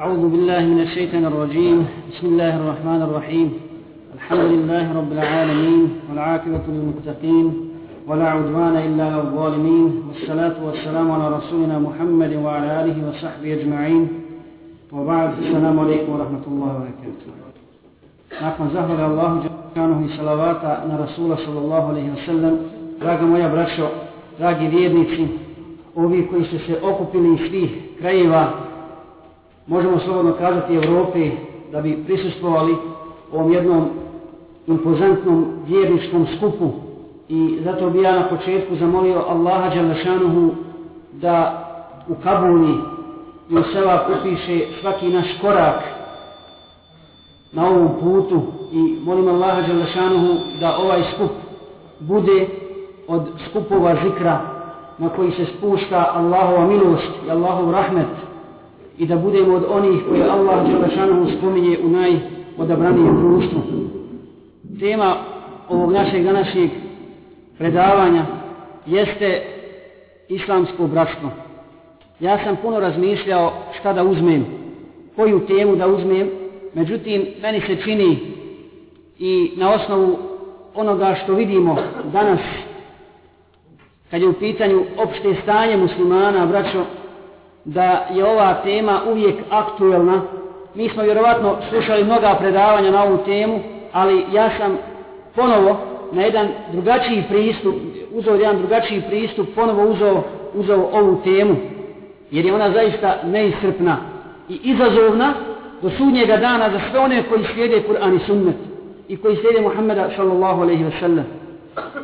أعوذ بالله من الشيطان الرجيم. بسم الله الرحمن الرحيم. الحمد لله رب العالمين والعاقبة للمتقين ولا عدوان إلا على الظالمين. والصلاة والسلام على رسولنا محمد وعلى آله وصحبه أجمعين. وبعد السلام عليكم ورحمة الله وبركاته. Nakon zahvala Allahu Đanuhu i salavata na Rasula sallallahu alaihi wa sallam, draga moja braćo, dragi vjernici, ovi koji su se okupili iz svih krajeva možemo slobodno kazati Evropi da bi prisustvovali ovom jednom impozantnom vjerničkom skupu i zato bi ja na početku zamolio Allaha Đalešanuhu da u Kabuli i u seba upiše svaki naš korak na ovom putu i molim Allaha Đalešanuhu da ovaj skup bude od skupova zikra na koji se spušta Allahova milost i Allahov rahmet i da budemo od onih koje Allah Đelešanohu spominje u najodabranijem društvu. Tema ovog našeg današnjeg predavanja jeste islamsko bratstvo. Ja sam puno razmišljao šta da uzmem, koju temu da uzmem, međutim, meni se čini i na osnovu onoga što vidimo danas, kad je u pitanju opšte stanje muslimana, braćo, da je ova tema uvijek aktuelna. Mi smo vjerovatno slušali mnoga predavanja na ovu temu, ali ja sam ponovo na jedan drugačiji pristup, uzeo jedan drugačiji pristup, ponovo uzeo, uzeo ovu temu, jer je ona zaista neisrpna i izazovna do sudnjega dana za sve one koji slijede Kur'an i sunnet i koji slijede Muhammeda sallallahu alaihi ve sellem.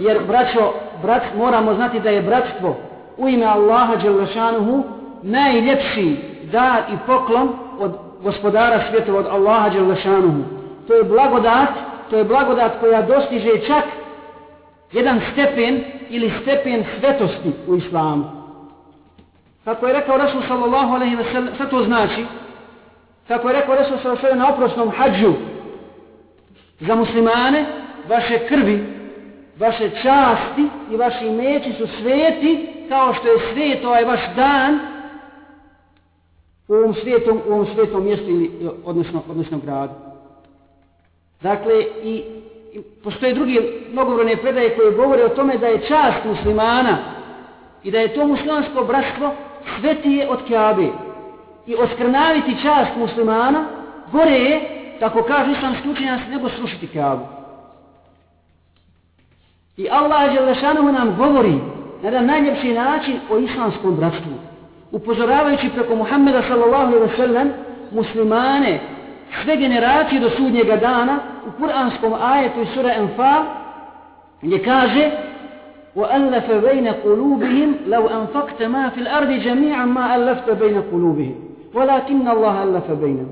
Jer, braćo, brat, moramo znati da je bratstvo u ime Allaha Đelešanuhu najljepši dar i poklon od gospodara svjetova, od Allaha Đelešanuhu. To je blagodat, to je blagodat koja dostiže čak jedan stepen ili stepen svetosti u islamu. Kako je rekao Rasul sallallahu alaihi wa sallam, šta to znači? Kako je rekao Rasul sallallahu alaihi ve sellem na oprosnom hađu za muslimane, vaše krvi, vaše časti i vaši meči su sveti kao što je svet ovaj vaš dan u ovom svijetom, u ovom svijetom mjestu ili odnosno, odnosno gradu. Dakle, i, i postoje drugi mnogobrojne predaje koje govore o tome da je čast muslimana i da je to muslimansko bratstvo svetije od Kjabe. I oskrnaviti čast muslimana gore je, tako kaže islamski učenjac, nego slušati Kjabu. I Allah Đelešanohu nam govori na jedan najljepši način o islamskom bratstvu upozoravajući preko Muhammeda sallallahu alaihi wa sallam muslimane sve generacije do sudnjega dana u kuranskom ajetu iz sura Anfal gdje kaže وَأَلَّفَ بَيْنَ قُلُوبِهِمْ لَوْ أَنْفَقْتَ مَا فِي الْأَرْضِ جَمِيعًا مَا أَلَّفْتَ بَيْنَ قُلُوبِهِمْ وَلَكِنَّ اللَّهَ أَلَّفَ بَيْنَهُ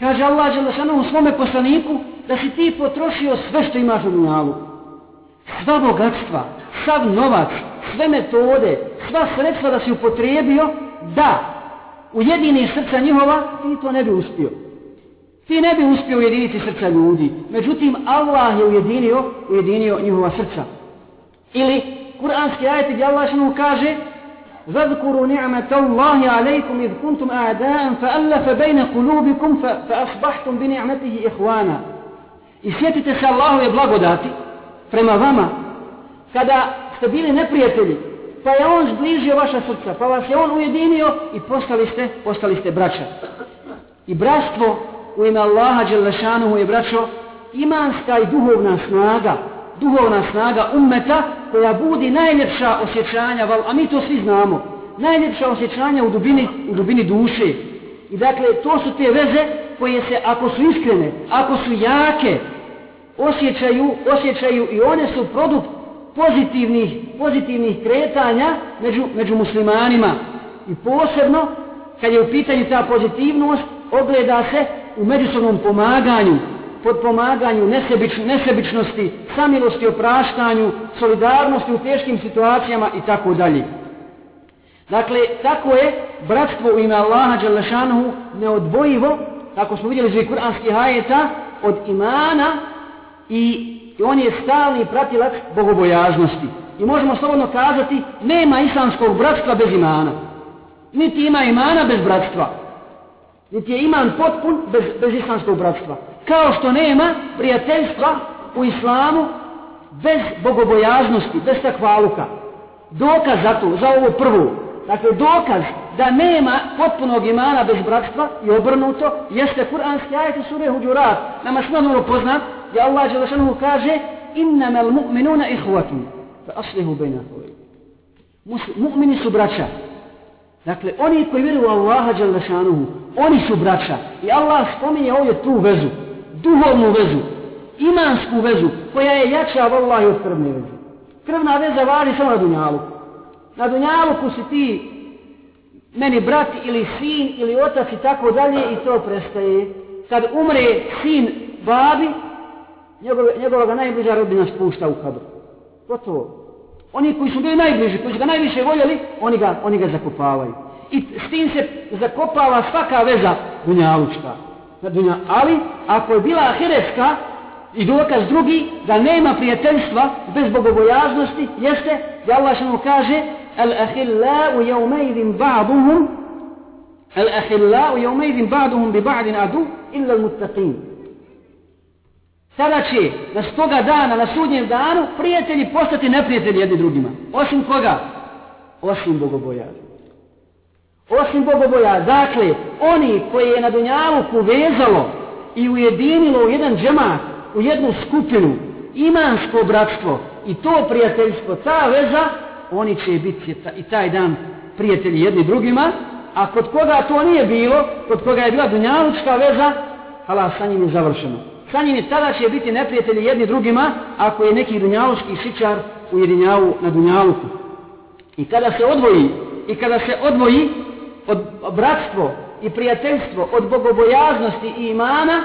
Kaže Allah Đelešanu u svome poslaniku da si ti potrošio sve što imaš u dunjalu. Sva bogatstva, sav novac, sve metode, sva sredstva da si upotrijebio, da ujedini srca njihova, ti to ne bi uspio. Ti ne bi uspio ujediniti srca ljudi. Međutim, Allah je ujedinio, ujedinio njihova srca. Ili, kuranski ajet gdje Allah što kaže Zadkuru ni'mata Allahi alaikum idh kuntum a'da'an fa allafa bejna kulubikum fa, asbahtum bi ni'matihi ihvana. I sjetite se Allahove blagodati prema vama kada ste bili neprijatelji, pa je on zbližio vaša srca, pa vas je on ujedinio i postali ste, postali ste braća. I bratstvo u ime Allaha Đelešanuhu je braćo imanska i duhovna snaga, duhovna snaga ummeta koja budi najljepša osjećanja, a mi to svi znamo, najljepša osjećanja u dubini, u dubini duše. I dakle, to su te veze koje se, ako su iskrene, ako su jake, osjećaju, osjećaju i one su produkt pozitivnih, pozitivnih kretanja među, među muslimanima. I posebno, kad je u pitanju ta pozitivnost, ogleda se u međusobnom pomaganju, pod pomaganju nesebič, nesebičnosti, samilosti, opraštanju, solidarnosti u teškim situacijama i tako dalje. Dakle, tako je bratstvo u ime Allaha Đalešanuhu neodvojivo, kako smo vidjeli iz kuranskih hajeta, od imana i I on je stalni pratilac bogobojaznosti. I možemo slobodno kazati, nema islamskog bratstva bez imana. Niti ima imana bez bratstva. Niti je iman potpun bez, bez islamskog bratstva. Kao što nema prijateljstva u islamu bez bogobojaznosti, bez takvaluka. Dokaz za to, za ovo prvo, dakle dokaz da nema potpunog imana bez bratstva i obrnuto, jeste kuranski ajet u sure Huđurat. Nama smo dobro poznat, gdje Allah Đelešanu kaže innama al-mu'minuna ihvatun fa aslihu bejna Mu'mini su braća. Dakle, oni koji vjeruju u Allaha Đelešanuhu, oni su braća. I Allah spominje ovdje tu vezu, duhovnu vezu, imansku vezu, koja je jača od Allaha od krvne veze. Krvna veza važi samo na Dunjalu. Na Dunjalu si ti meni brat ili sin ili otac i tako dalje i to prestaje. Kad umre sin babi, njegove, njegova najbliža rodina spušta u kabru. Gotovo. Oni koji su bili najbliži, koji su ga najviše voljeli, oni ga, oni ga zakopavaju. I s tim se zakopava svaka veza dunjalučka. Dunja. Ali, ako je bila ahiretska i dokaz drugi, da nema prijateljstva bez bogobojaznosti, jeste da Allah što mu kaže الأخلاء يومئذ بعضهم الأخلاء يومئذ بعضهم ببعض عدو إلا المتقين Tada će na stoga dana, na sudnjem danu, prijatelji postati neprijatelji jedni drugima. Osim koga? Osim bogobojaza. Osim bogoboja. Dakle, oni koji je na Dunjaluku vezalo i ujedinilo u jedan džemat, u jednu skupinu, imansko bratstvo i to prijateljstvo, ta veza, oni će biti i taj dan prijatelji jedni drugima, a kod koga to nije bilo, kod koga je bila dunjalučka veza, hala, sa njim je završeno. Sa njim je tada će biti neprijatelji jedni drugima, ako je neki dunjalučki sičar ujedinjavu na dunjaluku. I kada se odvoji, i kada se odvoji od bratstvo i prijateljstvo od bogobojaznosti i imana,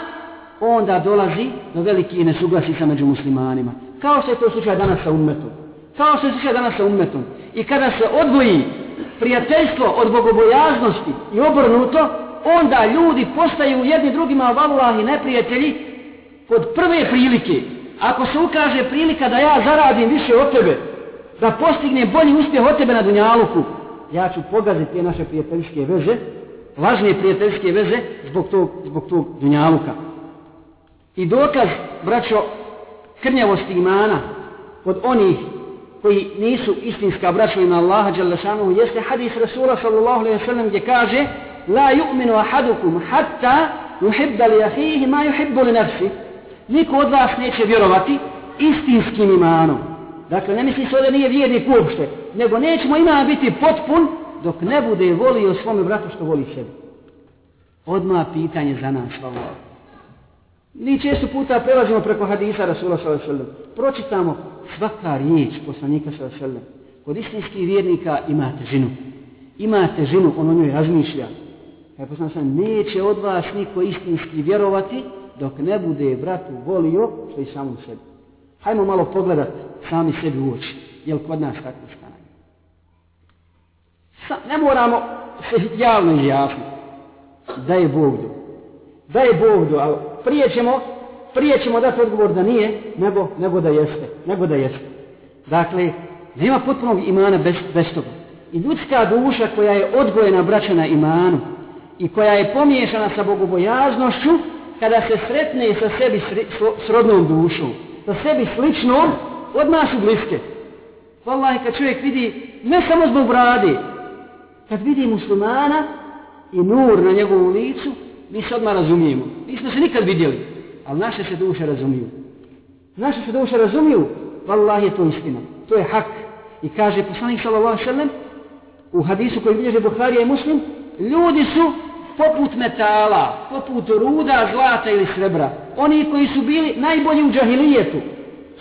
onda dolazi do veliki nesuglasica među muslimanima. Kao što je to slučaj danas sa ummetom kao što se danas sa umetom. I kada se odvoji prijateljstvo od bogobojaznosti i obrnuto, onda ljudi postaju jedni drugima valulah neprijatelji kod prve prilike. Ako se ukaže prilika da ja zaradim više od tebe, da postigne bolji uspjeh od tebe na Dunjaluku, ja ću pogaziti te naše prijateljske veze, važne prijateljske veze, zbog tog, zbog tog Dunjaluka. I dokaz, braćo, krnjavosti imana kod onih koji nisu istinska braća ima Allaha Đalešanuhu, jeste hadis Rasula sallallahu alaihi ve sallam gdje kaže La yu'minu ahadukum hatta yuhibda li ahihi ma yuhibbu li nafsi. Niko od vas neće vjerovati istinskim imanom. Dakle, ne misli se da nije vjernik uopšte, nego nećemo ima biti potpun dok ne bude volio svome bratu što voli sebi. Odma pitanje za nas, Allah. Mi često puta prelazimo preko hadisa Rasula sallallahu alaihi sallam. Pročitamo svaka riječ poslanika sa sallam. Kod istinskih vjernika ima težinu. Ima težinu, on o njoj razmišlja. Kaj poslanik sam, neće od vas niko istinski vjerovati dok ne bude bratu volio što i samom sebi. Hajmo malo pogledat sami sebi u oči. Jel kod nas tako stanje? Sa, ne moramo se javno izjasniti. Da je Bog do. Da je Bog do, ali prije ćemo prije ćemo dati odgovor da nije, nego, nego da jeste. Nego da jeste. Dakle, nema potpunog imana bez, bez toga. I ljudska duša koja je odgojena braćana imanu i koja je pomiješana sa bogobojaznošću, kada se sretne sa sebi s rodnom dušom, sa sebi sličnom, od su bliske. Wallahi, kad čovjek vidi, ne samo zbog brade, kad vidi muslimana i nur na njegovu licu, mi se odmah razumijemo. Nismo se nikad vidjeli ali naše se duše razumiju. Naše se duše razumiju, vallah je to istina. To je hak. I kaže poslanik sallallahu sallam u hadisu koji bilježe Buharija i Muslim, ljudi su poput metala, poput ruda, zlata ili srebra. Oni koji su bili najbolji u džahilijetu,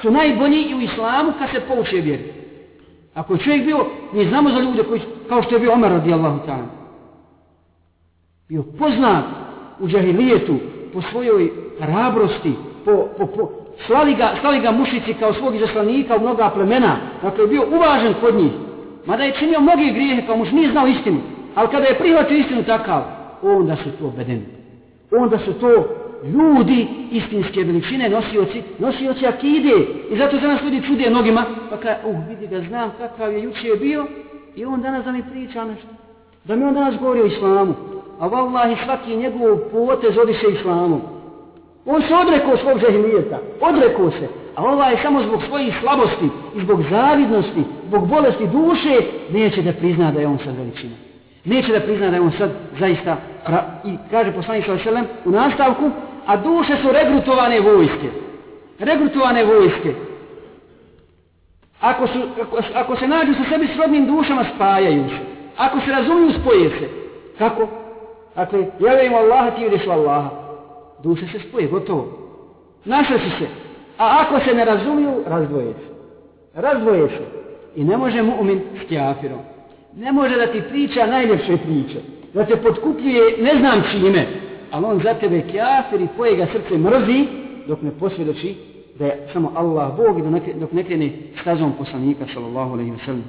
su najbolji i u islamu kad se pouče vjeri. Ako je čovjek bio, mi znamo za ljude koji, kao što je bio Omer radijallahu ta'ala, bio poznat u džahilijetu po svojoj hrabrosti, po, po, po, slali, ga, slali ga mušici kao svog izaslanika u mnoga plemena, dakle je bio uvažen kod njih, mada je činio mnogi grijehe kao muž, nije znao istinu, ali kada je prihvatio istinu takav, onda su to bedeni. Onda su to ljudi istinske veličine, nosioci, nosioci akide. I zato se nas ljudi čude nogima, pa kada, uh, vidi ga, znam kakav je juče bio, i on danas da mi priča nešto. Da mi on danas govori o islamu a vallahi svaki njegov potez odiše islamom. On se odrekao svog žehilijeta, odrekao se, a ovaj samo zbog svojih slabosti i zbog zavidnosti, zbog bolesti duše, neće da prizna da je on sad veličina. Neće da prizna da je on sad zaista, pra... i kaže poslanik sallam u nastavku, a duše su regrutovane vojske. Regrutovane vojske. Ako, su, ako, ako se nađu sa sebi srodnim dušama, spajaju se. Ako se razumiju, spoje se. Kako? Dakle, ja im Allaha, ti vidiš Allaha. Duše se spoje, gotovo. Našli su se. A ako se ne razumiju, razdvoje se. Razdvoje se. I ne može mu'min s kjafirom. Ne može da ti priča najljepše priče. Da te podkupljuje ne znam čime. Ali on za tebe kjafir i tvoje ga srce mrzi dok ne posvjedoči da je samo Allah Bog i dok ne krene stazom poslanika sallallahu alaihi wa sallam.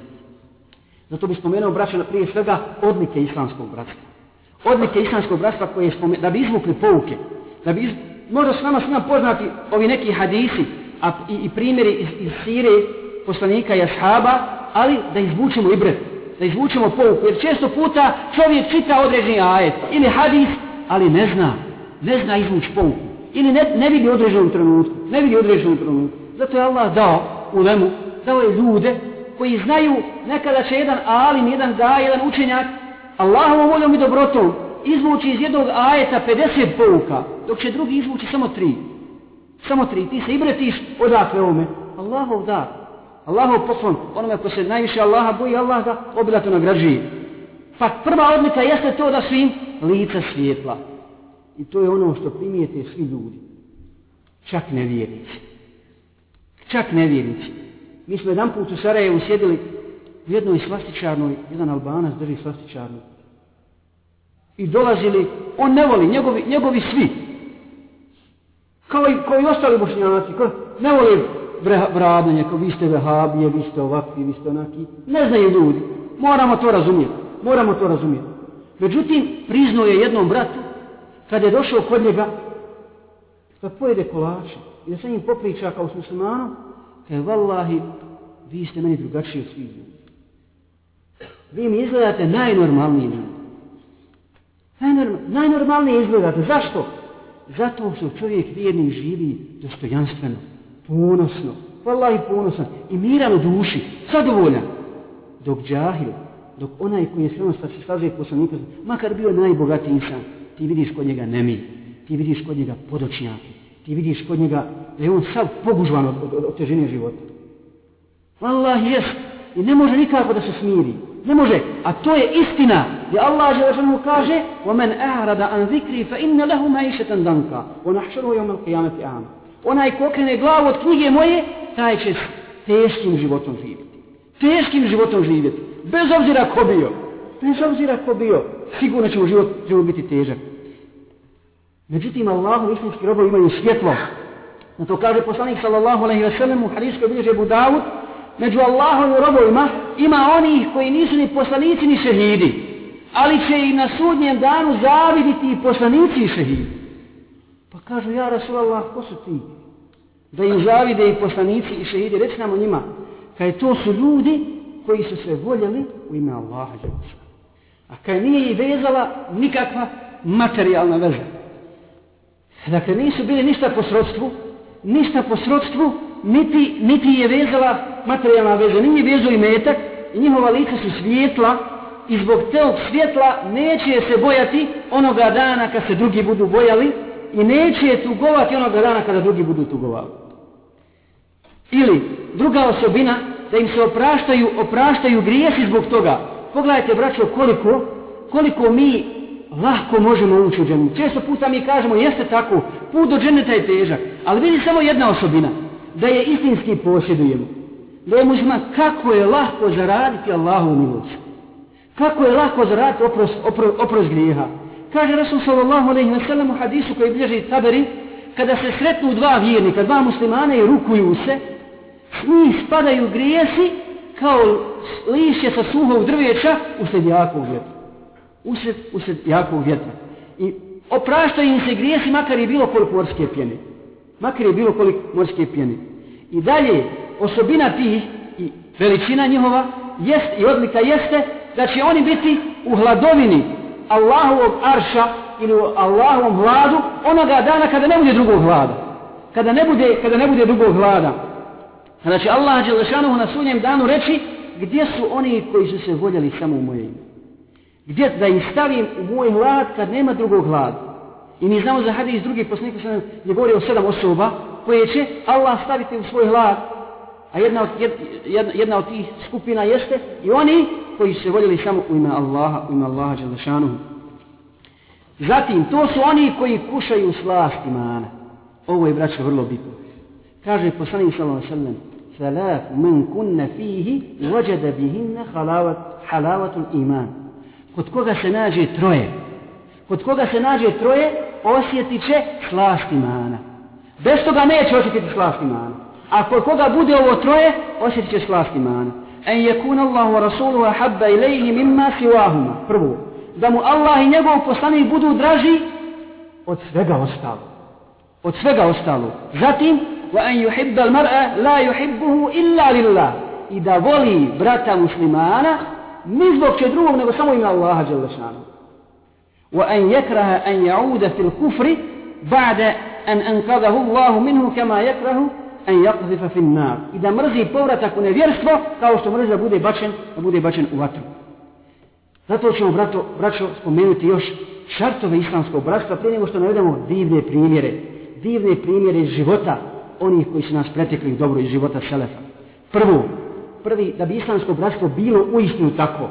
Zato bi spomenuo braća prije svega odlike islamskog bratstva. Odlike islamskog bratstva koje je da bi izvukli pouke. Da bi iz... Možda s nama svima poznati ovi neki hadisi a, i, i primjeri iz, iz sire poslanika i ashaba, ali da izvučemo i bret, da izvučemo pouku. Jer često puta čovjek čita određeni ajet ili hadis, ali ne zna, ne zna izvući pouku. Ili ne, ne vidi određenom trenutku, ne vidi određenom trenutku. Zato je Allah dao u lemu, dao je ljude koji znaju nekada će jedan alim, jedan da, jedan učenjak, Allahovom voljom i dobrotom, izvući iz jednog ajeta 50 pouka, dok će drugi izvući samo tri. Samo tri. Ti se ibretiš odakle ome. Allahov dar. Allahov poklon. Onome ko se najviše Allaha boji, Allah ga obilato nagrađuje. Pa prva odlika jeste to da su im lica svijetla. I to je ono što primijete svi ljudi. Čak nevjernici. Čak nevjernici. Mi smo jedan put u Sarajevu sjedili u jednoj svastičarnoj, jedan albanac drži svastičarnu. I dolazili, on ne voli, njegovi, njegovi svi. Kao i, kao i ostali bošnjaci, kao, ne voli vradanje, kao vi ste vehabije, vi ste ovakvi, vi ste onaki. Ne znaju ljudi. Moramo to razumjeti. Moramo to razumjeti. Međutim, priznao je jednom bratu, kad je došao kod njega, da pojede kolače i da se njim popriča kao s muslimanom, kaže, vallahi, vi ste meni drugačiji od svih ljudi. Vi mi izgledate najnormalniji ljudi. Najnormal, najnormalnije izgledate. Zašto? Zato što čovjek vjerni živi dostojanstveno, ponosno, vallahi ponosno i miran u duši, zadovoljan. Dok džahil, dok onaj koji je sve ono se slaže poslanika, makar bio najbogatiji insan, ti vidiš kod njega nemi, ti vidiš kod njega podočnjake, ti vidiš kod njega da je on sav pogužvan od, od, od, od težine života. Allah jest. I ne može nikako da se smiri. Ne može. A to je istina. Gdje Allah je mu kaže وَمَنْ أَعْرَدَ عَنْ ذِكْرِ فَإِنَّ لَهُ مَعِشَةً دَنْكَ وَنَحْشَرُهُ يَوْمَ الْقِيَامَةِ أَعْمَ Onaj ko krene glavu od knjige moje, taj će s teškim životom živjeti. Teškim životom živjeti. Bez obzira ko bio. Bez obzira ko bio. Sigurno će mu život, život biti težak. Međutim, Allahu istinski robovi imaju svjetlo. Na to kaže poslanik sallallahu alaihi wa sallam u hadijskoj bilježe Budavud, među Allahovim robovima ima onih koji nisu ni poslanici ni šehidi, ali će i na sudnjem danu zaviditi i poslanici i šehidi. Pa kažu, ja Rasulallah, ko su ti? Da im zavide i poslanici i šehidi, reći nam o njima, kaj to su ljudi koji su se voljeli u ime Allaha Đelša. A kaj nije i vezala nikakva materijalna veza. Dakle, nisu bili ništa po srodstvu, ništa po srodstvu, niti, niti je vezala materijalna veza, nije vezao i metak, i njihova lica su svijetla, i zbog teog svjetla neće se bojati onoga dana kad se drugi budu bojali, i neće tugovati onoga dana kada drugi budu tugovali. Ili, druga osobina, da im se opraštaju, opraštaju grijesi zbog toga. Pogledajte, braćo, koliko, koliko mi lahko možemo ući u dženu. Često puta mi kažemo, jeste tako, put do dženeta je težak. Ali vidi samo jedna osobina, da je istinski posjedujemo. Da je muslima, kako je lahko zaraditi Allahu milost. Kako je lahko zaraditi oprost, opro, oprost grijeha. Kaže Rasul sallallahu alaihi wa sallam u hadisu koji bilježi taberi, kada se sretnu dva vjernika, dva muslimana i rukuju se, s njih spadaju grijesi kao lišće sa suhog drveća usred jakog vjetra. Usred, usred jakog vjetra. I opraštaju im se grijesi makar je bilo koliko orske pjene. Makar je bilo koliko morske pjene. I dalje, osobina tih i veličina njihova jest, i odlika jeste da će oni biti u hladovini Allahovog arša ili u Allahovom hladu onoga dana kada ne bude drugog hlada. Kada ne bude, kada ne bude drugog hlada. Kada će Allah Đelešanuhu na sunjem danu reći gdje su oni koji su se voljeli samo u moje ime. Gdje da ih stavim u moj hlad kad nema drugog hlada. I mi znamo za hadis drugih poslanika sam je govorio o sedam osoba koje će Allah staviti u svoj hlad. A jedna od, jedna, jedna od tih skupina jeste i oni koji su se voljeli samo u ime Allaha, u ime Allaha Đelešanuhu. Zatim, to su oni koji kušaju slast imana. Ovo je, braćo, vrlo bitno. Kaže poslanik sallallahu alejhi ve sellem: "Salat man kunna fihi wajada bihinna halawat halawatul iman." Kod koga se nađe troje, kod koga se nađe troje, osjetit će slast imana. Bez toga neće osjetiti slast imana. A kod koga bude ovo troje, osjetit će slast imana. En yakuna Allahu wa rasuluhu habba ilayhi mimma siwahuma. Prvo, da mu Allah i njegov poslanik budu draži od svega ostalo. Od svega ostalo. Zatim, wa an yuhibba al-mar'a la yuhibbuhu illa lillah. I da voli brata muslimana ni zbog će drugog nego samo ima Allaha dželle وأن Wa an yakraha an ya'uda بعد أن ba'da an منه Allahu minhu kama yakrahu an النار fi an-nar. I da mrzi povratak u nevjerstvo kao što mrzi da bude bačen, da bude bačen u vatru. Zato ćemo, brato, braćo, spomenuti još šartove islamskog bratstva prije nego što navedemo divne primjere. Divne primjere iz života onih koji su nas pretekli dobro iz života Selefa. Prvo, prvi, da bi islamsko bratstvo bilo uistinu takvo,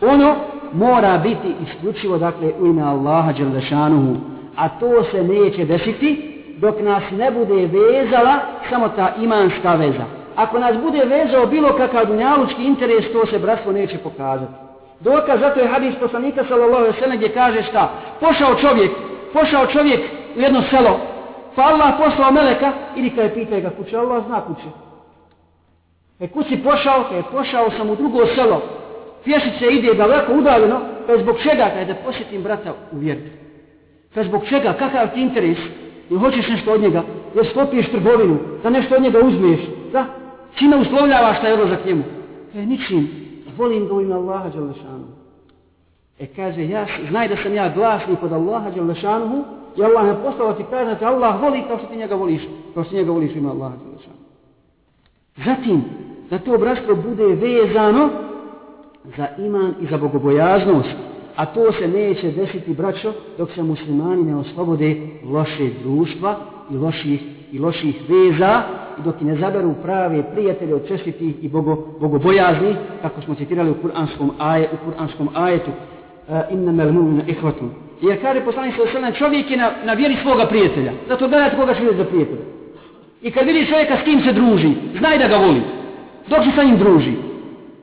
ono mora biti isključivo, dakle, u ime Allaha Đelešanuhu, a to se neće desiti dok nas ne bude vezala samo ta imanska veza. Ako nas bude vezao bilo kakav dunjalučki interes, to se bratstvo neće pokazati. Dokaz zato je hadis poslanika sallallahu alejhi ve sellem gdje kaže šta? Pošao čovjek, pošao čovjek u jedno selo. Pa Allah poslao meleka ili kada je pitao ga kuće, Allah zna kuće. E kući pošao, kaže pošao sam u drugo selo. Pješice ide daleko udaljeno, pa zbog čega kaže da posjetim brata u vjeru. Pa zbog čega, kakav ti interes? I hoćeš nešto od njega, jer sklopiješ trgovinu, da nešto od njega uzmiješ, da? Čime uslovljavaš taj odlazak njemu? E, ničim, volim ga u ime Allaha Đalešanu. E kaže, ja, znaj da sam ja glasnik od Allaha Đalešanu, i Allah ne poslao ti kaže da te Allah voli kao što ti njega voliš, kao što ti njega voliš u ime Allaha Đalešanu. Zatim, da to bratstvo bude vezano za iman i za bogobojaznost, a to se neće desiti, braćo, dok se muslimani ne oslobode loše društva i loših, i loših veza, i dok ne zaberu prave prijatelje od čestitih i bogo, bogobojaznih, kako smo citirali u kuranskom, aje, u kuranskom ajetu, e, uh, inna mel mu'mina ihvatum. Jer kaže poslanik sa sallam, čovjek je na, na vjeri svoga prijatelja. Zato gledajte koga će za prijatelja. I kad vidi čovjeka s kim se druži, znaj da ga voli. Dok se sa njim druži.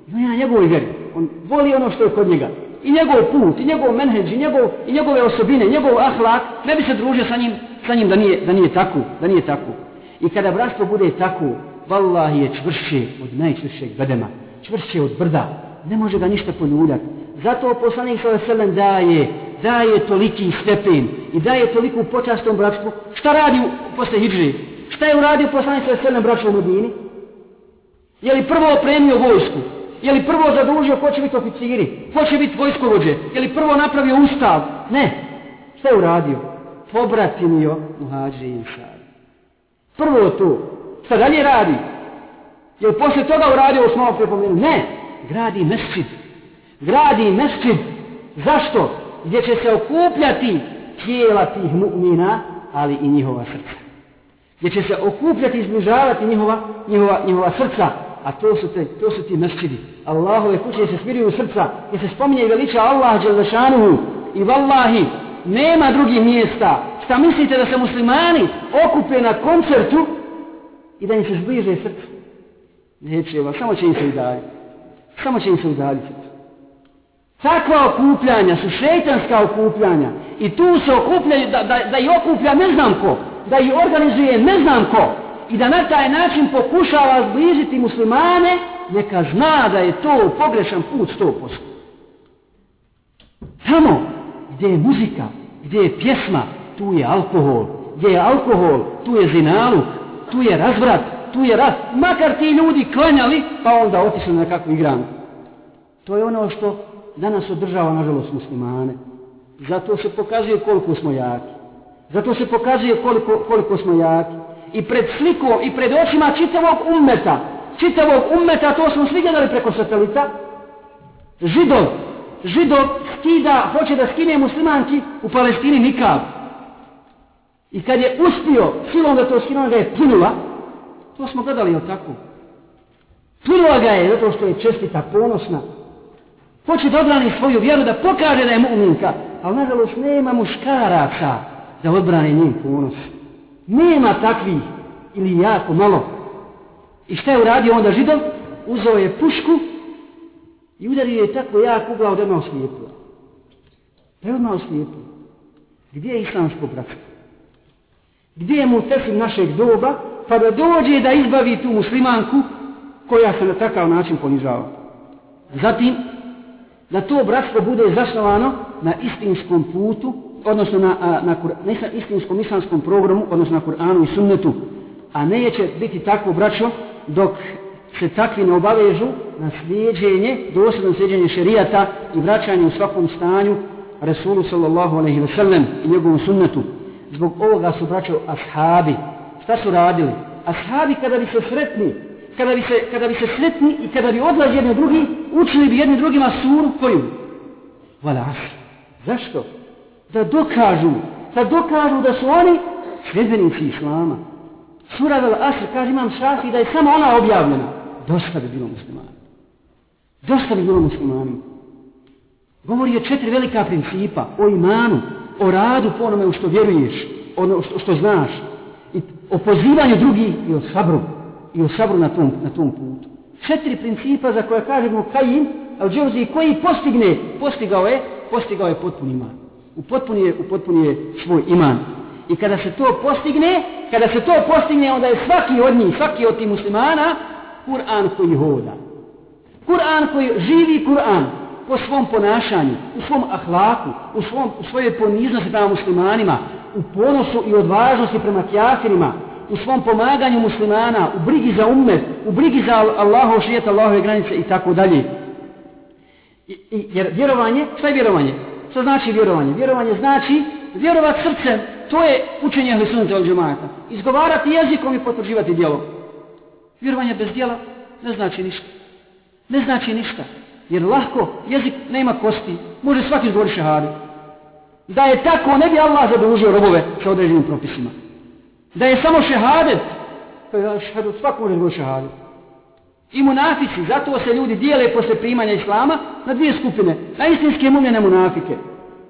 I on je na njegovoj vjeri. On voli ono što je kod njega. I njegov put, i njegov menheđ, i, njegov, i njegove osobine, njegov ahlak, ne bi se družio sa njim, sa njim da nije, da nije tako, da nije tako. I kada bratstvo bude tako, vallahi je čvršće od najčvršćeg bedema, čvršće od brda, ne može ga ništa poljuljati. Zato poslanik sa veselem daje, daje toliki stepen i daje toliku počastom bratstvu. Šta radi u, posle hijđri? Šta je uradio poslanik sa veselem bratstvu u Medini? Je li prvo opremio vojsku? Je li prvo zadužio ko će biti oficiri? Ko će biti vojskovođe? Je li prvo napravio ustav? Ne. Šta je uradio? Pobratimio muhađe i insari. Prvo to. Šta dalje radi? Je li posle toga uradio osnovu prepomenu? Ne. Gradi mesčid. Gradi mesčid. Zašto? Gdje će se okupljati tijela tih mu'mina, ali i njihova srca. Gdje će se okupljati i izbližavati njihova, njihova, njihova srca. A to su, te, to su ti mesčidi. Allahove kuće se smiruju srca. Gdje se spominje i veliča Allah Đelešanuhu. I vallahi, nema drugih mjesta. Šta mislite da se muslimani okupe na koncertu i da im se zbliže srce? Neće vas, samo će im se udaljiti. Samo će im se udaljiti srce. Takva okupljanja su šeitanska okupljanja. I tu se okupljaju, da, da, da ih okuplja ne znam ko. Da ih organizuje ne znam ko. I da na taj način pokušava zbližiti muslimane, neka zna da je to pogrešan put 100%. Tamo gdje je muzika, gdje je pjesma, tu je alkohol. Gdje je alkohol, tu je zinaluk, tu je razvrat, tu je rat. Makar ti ljudi klanjali, pa onda otišli na kakvu igranku. To je ono što danas održava, nažalost, muslimane. Zato se pokazuje koliko smo jaki. Zato se pokazuje koliko, koliko smo jaki. I pred slikom, i pred očima čitavog ummeta, čitavog ummeta, to smo svi gledali preko satelita, židov, židov skida, hoće da skine muslimanki u Palestini nikav. I kad je uspio silom da to skinuo, ga je punula, to smo gledali jel tako. Punula ga je zato što je čestita, ponosna. Hoće da odbrani svoju vjeru, da pokaže da je mu'minka. Ali nažalost nema muškaraca da odbrane njim ponos. Nema takvih ili jako malo. I šta je uradio onda židov? Uzeo je pušku i udario je tako jak u glavu da je imao slijepo. Da je odmah oslijepio. Gdje je islamsko bratstvo? Gdje je mu tesim našeg doba pa da dođe da izbavi tu muslimanku koja se na takav način ponižava. Zatim, da to bratstvo bude zasnovano na istinskom putu, odnosno na, na, na, na istinskom islamskom programu, odnosno na Kur'anu i sunnetu, a neće biti takvo braćo dok se takvi ne obavežu na slijedženje, dosljedno slijedženje šerijata i vraćanje u svakom stanju Resulu sallallahu alaihi wa sallam i njegovom sunnetu. Zbog ovoga su braćo ashabi. Šta su radili? Ashabi kada bi se sretni, kada bi se, kada bi se sretni i kada bi odlazi jedni drugi, učili bi jedni drugima suru koju? Vala asr. Zašto? Da dokažu, da dokažu da su oni sljedbenici Islama. Sura vel Asr, kaže imam šafi da je samo ona objavljena. Dosta bi bilo muslimani. Dosta bi bilo muslimani. Govori o četiri velika principa, o imanu, o radu po onome u što vjeruješ, ono što, što znaš, i o pozivanju drugih i o sabru, i o sabru na tom, na tom putu. Četiri principa za koje kažemo Kajin, al dževzi koji postigne, postigao je, postigao je potpun iman. U potpunije, u potpunije svoj iman. I kada se to postigne, kada se to postigne, onda je svaki od njih, svaki od tih muslimana, Kur'an koji hoda. Kur'an koji živi Kur'an po svom ponašanju, u svom ahlaku, u, svom, u svojoj poniznosti prema muslimanima, u ponosu i odvažnosti prema kjafirima, u svom pomaganju muslimana, u brigi za ummet, u brigi za Allahu šijeta, Allahove granice i tako dalje. Jer vjerovanje, šta je vjerovanje? Šta znači vjerovanje? Vjerovanje znači vjerovat srcem, to je učenje ahli sunnata od džemata. Izgovarati jezikom i potvrđivati djelom. Vjerovanje bez djela ne znači ništa. Ne znači ništa. Jer lahko, jezik nema kosti, može svaki izgovori šehadu. Da je tako, ne bi Allah zadužio robove sa određenim propisima. Da je samo šehadet, to je šehadet, svako može izgovoriti šehadu. I munafici, zato se ljudi dijele posle primanja Islama na dvije skupine. Na istinske mumljene munafike.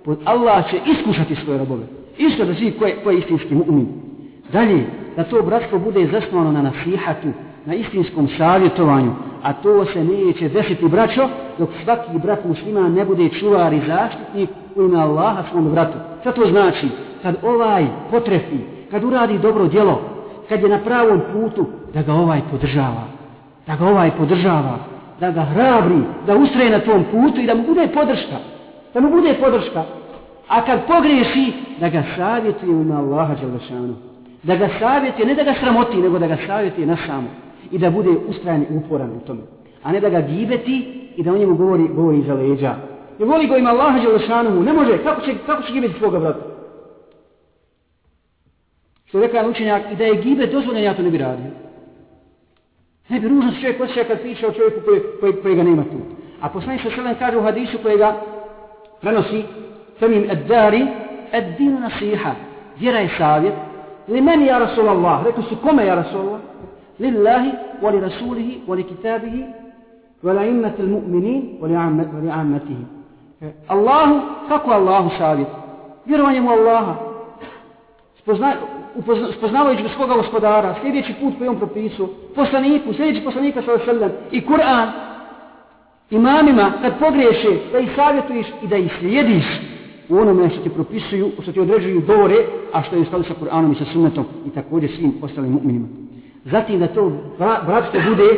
Pod Allah će iskušati svoje robove. Isto da svi ko je, ko je istinski mu'min. Dalje, da to bratstvo bude zasnovano na nasihatu, na istinskom savjetovanju, a to se neće desiti braćo, dok svaki brat muslima ne bude čuvar i zaštitnik u ime Allaha svom bratu. Šta to znači? Kad ovaj potrefi, kad uradi dobro djelo, kad je na pravom putu, da ga ovaj podržava. Da ga ovaj podržava. Da ga hrabri, da ustraje na tom putu i da mu bude podrška. Da mu bude podrška. A kad pogreši, da ga savjetuje u Allaha Đalešanu. Da ga savjetuje, ne da ga sramoti, nego da ga savjetuje na samo i da bude ustrajan i uporan u tome. A ne da ga gibeti i da o njemu govori, govori iza leđa. Ne voli go ima Allaha Đalešanu, ne može, kako će, kako će gibeti svoga brata? Što je rekao učenjak, i da je gibet dozvoljen, ja to ne bi radio. Ne bi ružno se čovjek osjeća kad piše o čovjeku koji, koji, koji ga nema tu. A poslanik se selem kaže u hadisu kojega prenosi, فمن الدار الدين نصيحة vjera je savjet. Li meni ja Rasulallah? Rekli su kome ja Rasulallah? Lillahi, wali Rasulihi, wali kitabihi, wala immatil mu'minin, wali ammatihi. Allahu, kako Allahu savjet? Vjerovanjem u Allaha. Spozna, Spoznavajući svoga gospodara, sljedeći put koji on propisao, poslaniku, sljedeći poslanika sa Veselem, i Kur'an, imamima, kad pogriješe, da ih savjetuješ i da ih slijediš u onome što ti propisuju, što ti određuju dore, a što je u skladu sa Kur'anom i sa sunnetom i također svim ostalim mu'minima. Zatim da to bratstvo bude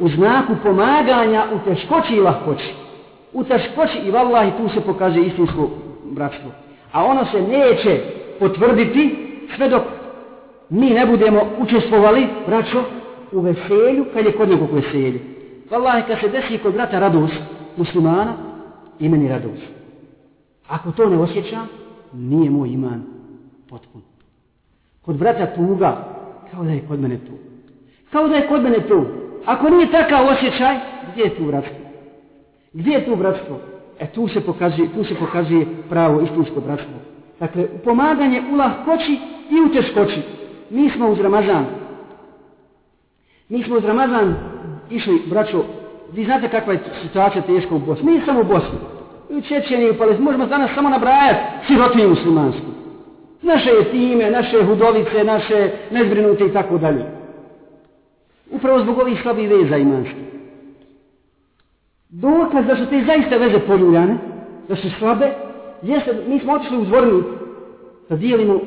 u znaku pomaganja u teškoći i lahkoći. U teškoći i vallahi tu se pokazuje istinsko bratstvo. A ono se neće potvrditi sve dok mi ne budemo učestvovali, braćo, u veselju, kad je kod nekog veselju. Wallahi, kad se desi kod brata radost muslimana, imeni radost. Ako to ne osjećam, nije moj iman potpun. Kod brata tuga, kao da je kod mene tu. Kao da je kod mene tu. Ako nije takav osjećaj, gdje je tu bratstvo? Gdje je tu bratstvo? E tu se pokazuje, tu se pokazuje pravo istinsko bratstvo. Dakle, pomaganje u lahkoći i u teškoći. Mi smo uz Ramazan. Mi smo uz Ramazan išli, braćo, vi znate kakva je situacija teška u Bosni. Nije samo u Bosni. I u Čečeni, u Palestini. Možemo danas samo nabrajati sirotinju muslimansku. Naše jetime, naše hudovice, naše nezbrinute i tako dalje. Upravo zbog ovih slabih veza imanskih. Dokaz da su te zaista veze poljuljane, da su slabe, jeste, mi smo otišli u zvornik da dijelimo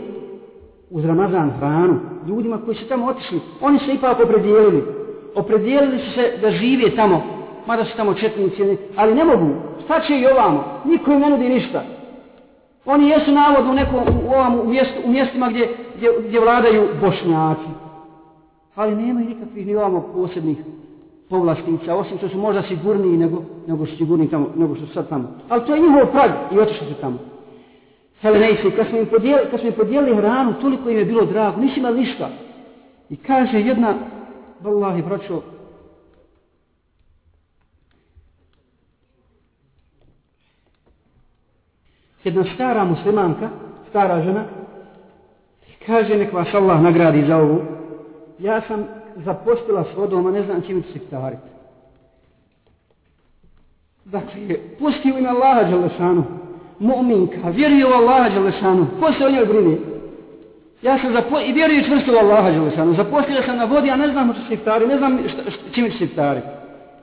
uz Ramazan hranu ljudima koji su tamo otišli. Oni su ipak opredijelili. Opredijelili su se da žive tamo, mada su tamo četnici, ali ne mogu. Šta će i ovamo? Niko im ne nudi ništa. Oni jesu navodno neko nekom, u, ovom, u, mjestu, u mjestima gdje, gdje, gdje vladaju bošnjaci. Ali nema i nikakvih ni ovamo posebnih povlastica, osim što su možda sigurniji nego, nego što sigurniji tamo, nego što su sad tamo. Ali to je njihov prag i otišli su tamo. Helenejci, kad smo im podijelili, kad smo im podijelili hranu, toliko im je bilo drago, nisi imali ništa. I kaže jedna, vallahi, braćo, jedna stara muslimanka, stara žena, kaže nek vas Allah nagradi za ovu, ja sam zapostila s vodom, a ne znam čim ću se ktariti. Dakle, pusti u ime Allaha Đelešanu, mu'minka, vjeruje u Allaha Đelešanu, ko se o njoj brini? Ja sam zapo... i vjeruju čvrsto u Allaha Đelešanu, zapostila sam na vodi, a ne znam ću se iftari, ne znam šta, šta, čim ću se iftari.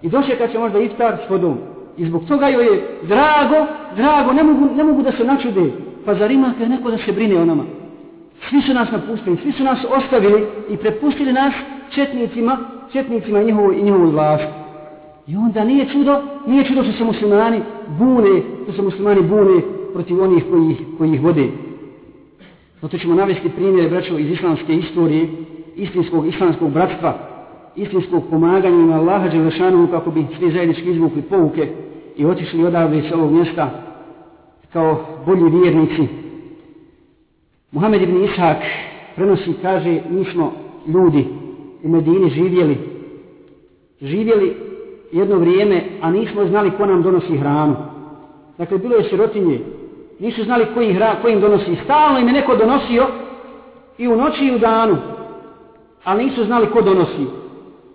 I došle kad će možda iftar s vodom. I zbog toga joj je drago, drago, ne mogu, ne mogu da se načude. Pa zar ima kada neko da se brine o nama? Svi su nas napustili, svi su nas ostavili i prepustili nas četnicima, četnicima i i njihovoj vlasti. I onda nije čudo, nije čudo što se muslimani bune, što se muslimani bune protiv onih koji ih, koji ih vode. Zato ćemo navesti primjere, braćo, iz islamske istorije, istinskog islamskog bratstva, istinskog pomaganja na Allaha Đelešanu kako bi svi zajednički izvukli pouke i otišli odavde iz ovog mjesta kao bolji vjernici. Muhammed ibn Ishak prenosi, kaže, mi smo ljudi u Medini živjeli, živjeli jedno vrijeme, a nismo znali ko nam donosi hranu. Dakle, bilo je sirotinje, nisu znali koji, hra, koji im donosi. Stalno im je neko donosio i u noći i u danu, ali nisu znali ko donosi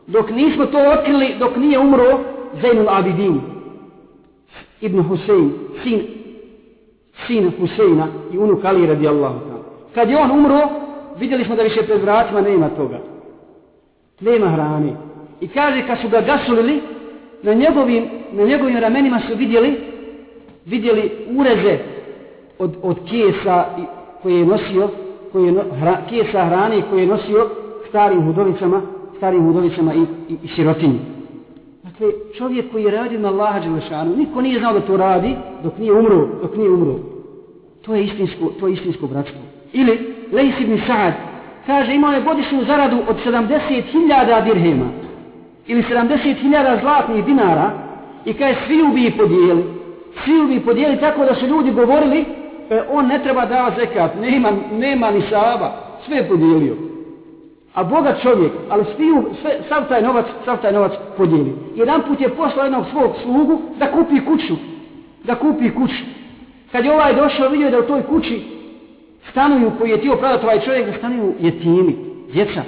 dok nismo to otkrili, dok nije umro Zainul Abidin, Ibn Husein, sin, sin Huseina i unuk Ali radijallahu ta'ala. Kad je on umro, vidjeli smo da više pred vratima nema toga. Nema hrane. I kaže, kad su ga gasulili, na njegovim, na njegovim ramenima su vidjeli, vidjeli ureze od, od kesa koje je nosio, koje je no, hra, kesa hrane koje je nosio starim hudovicama, starim udovicama i, i, i sirotinji. Dakle, čovjek koji je radio na Allaha Đelešanu, niko nije znao da to radi dok nije umro, dok nije umro. To je istinsko, to je istinsko bratstvo. Ili, Lejs ibn Sa'ad, kaže, imao je godišnju zaradu od 70.000 dirhema, ili 70.000 zlatnih dinara, i kaže, svi ubi podijeli, svi ubi podijeli tako da su ljudi govorili, e, on ne treba dava zekat, nema, nema ni saba, sve podijelio a bogat čovjek, ali sviju, sve, sav taj novac, sav taj novac podijeli. Jedan put je poslao jednog svog slugu da kupi kuću, da kupi kuću. Kad je ovaj došao, vidio da u toj kući stanuju, koji je tio prodati ovaj čovjek, da stanuju jetimi, djeca.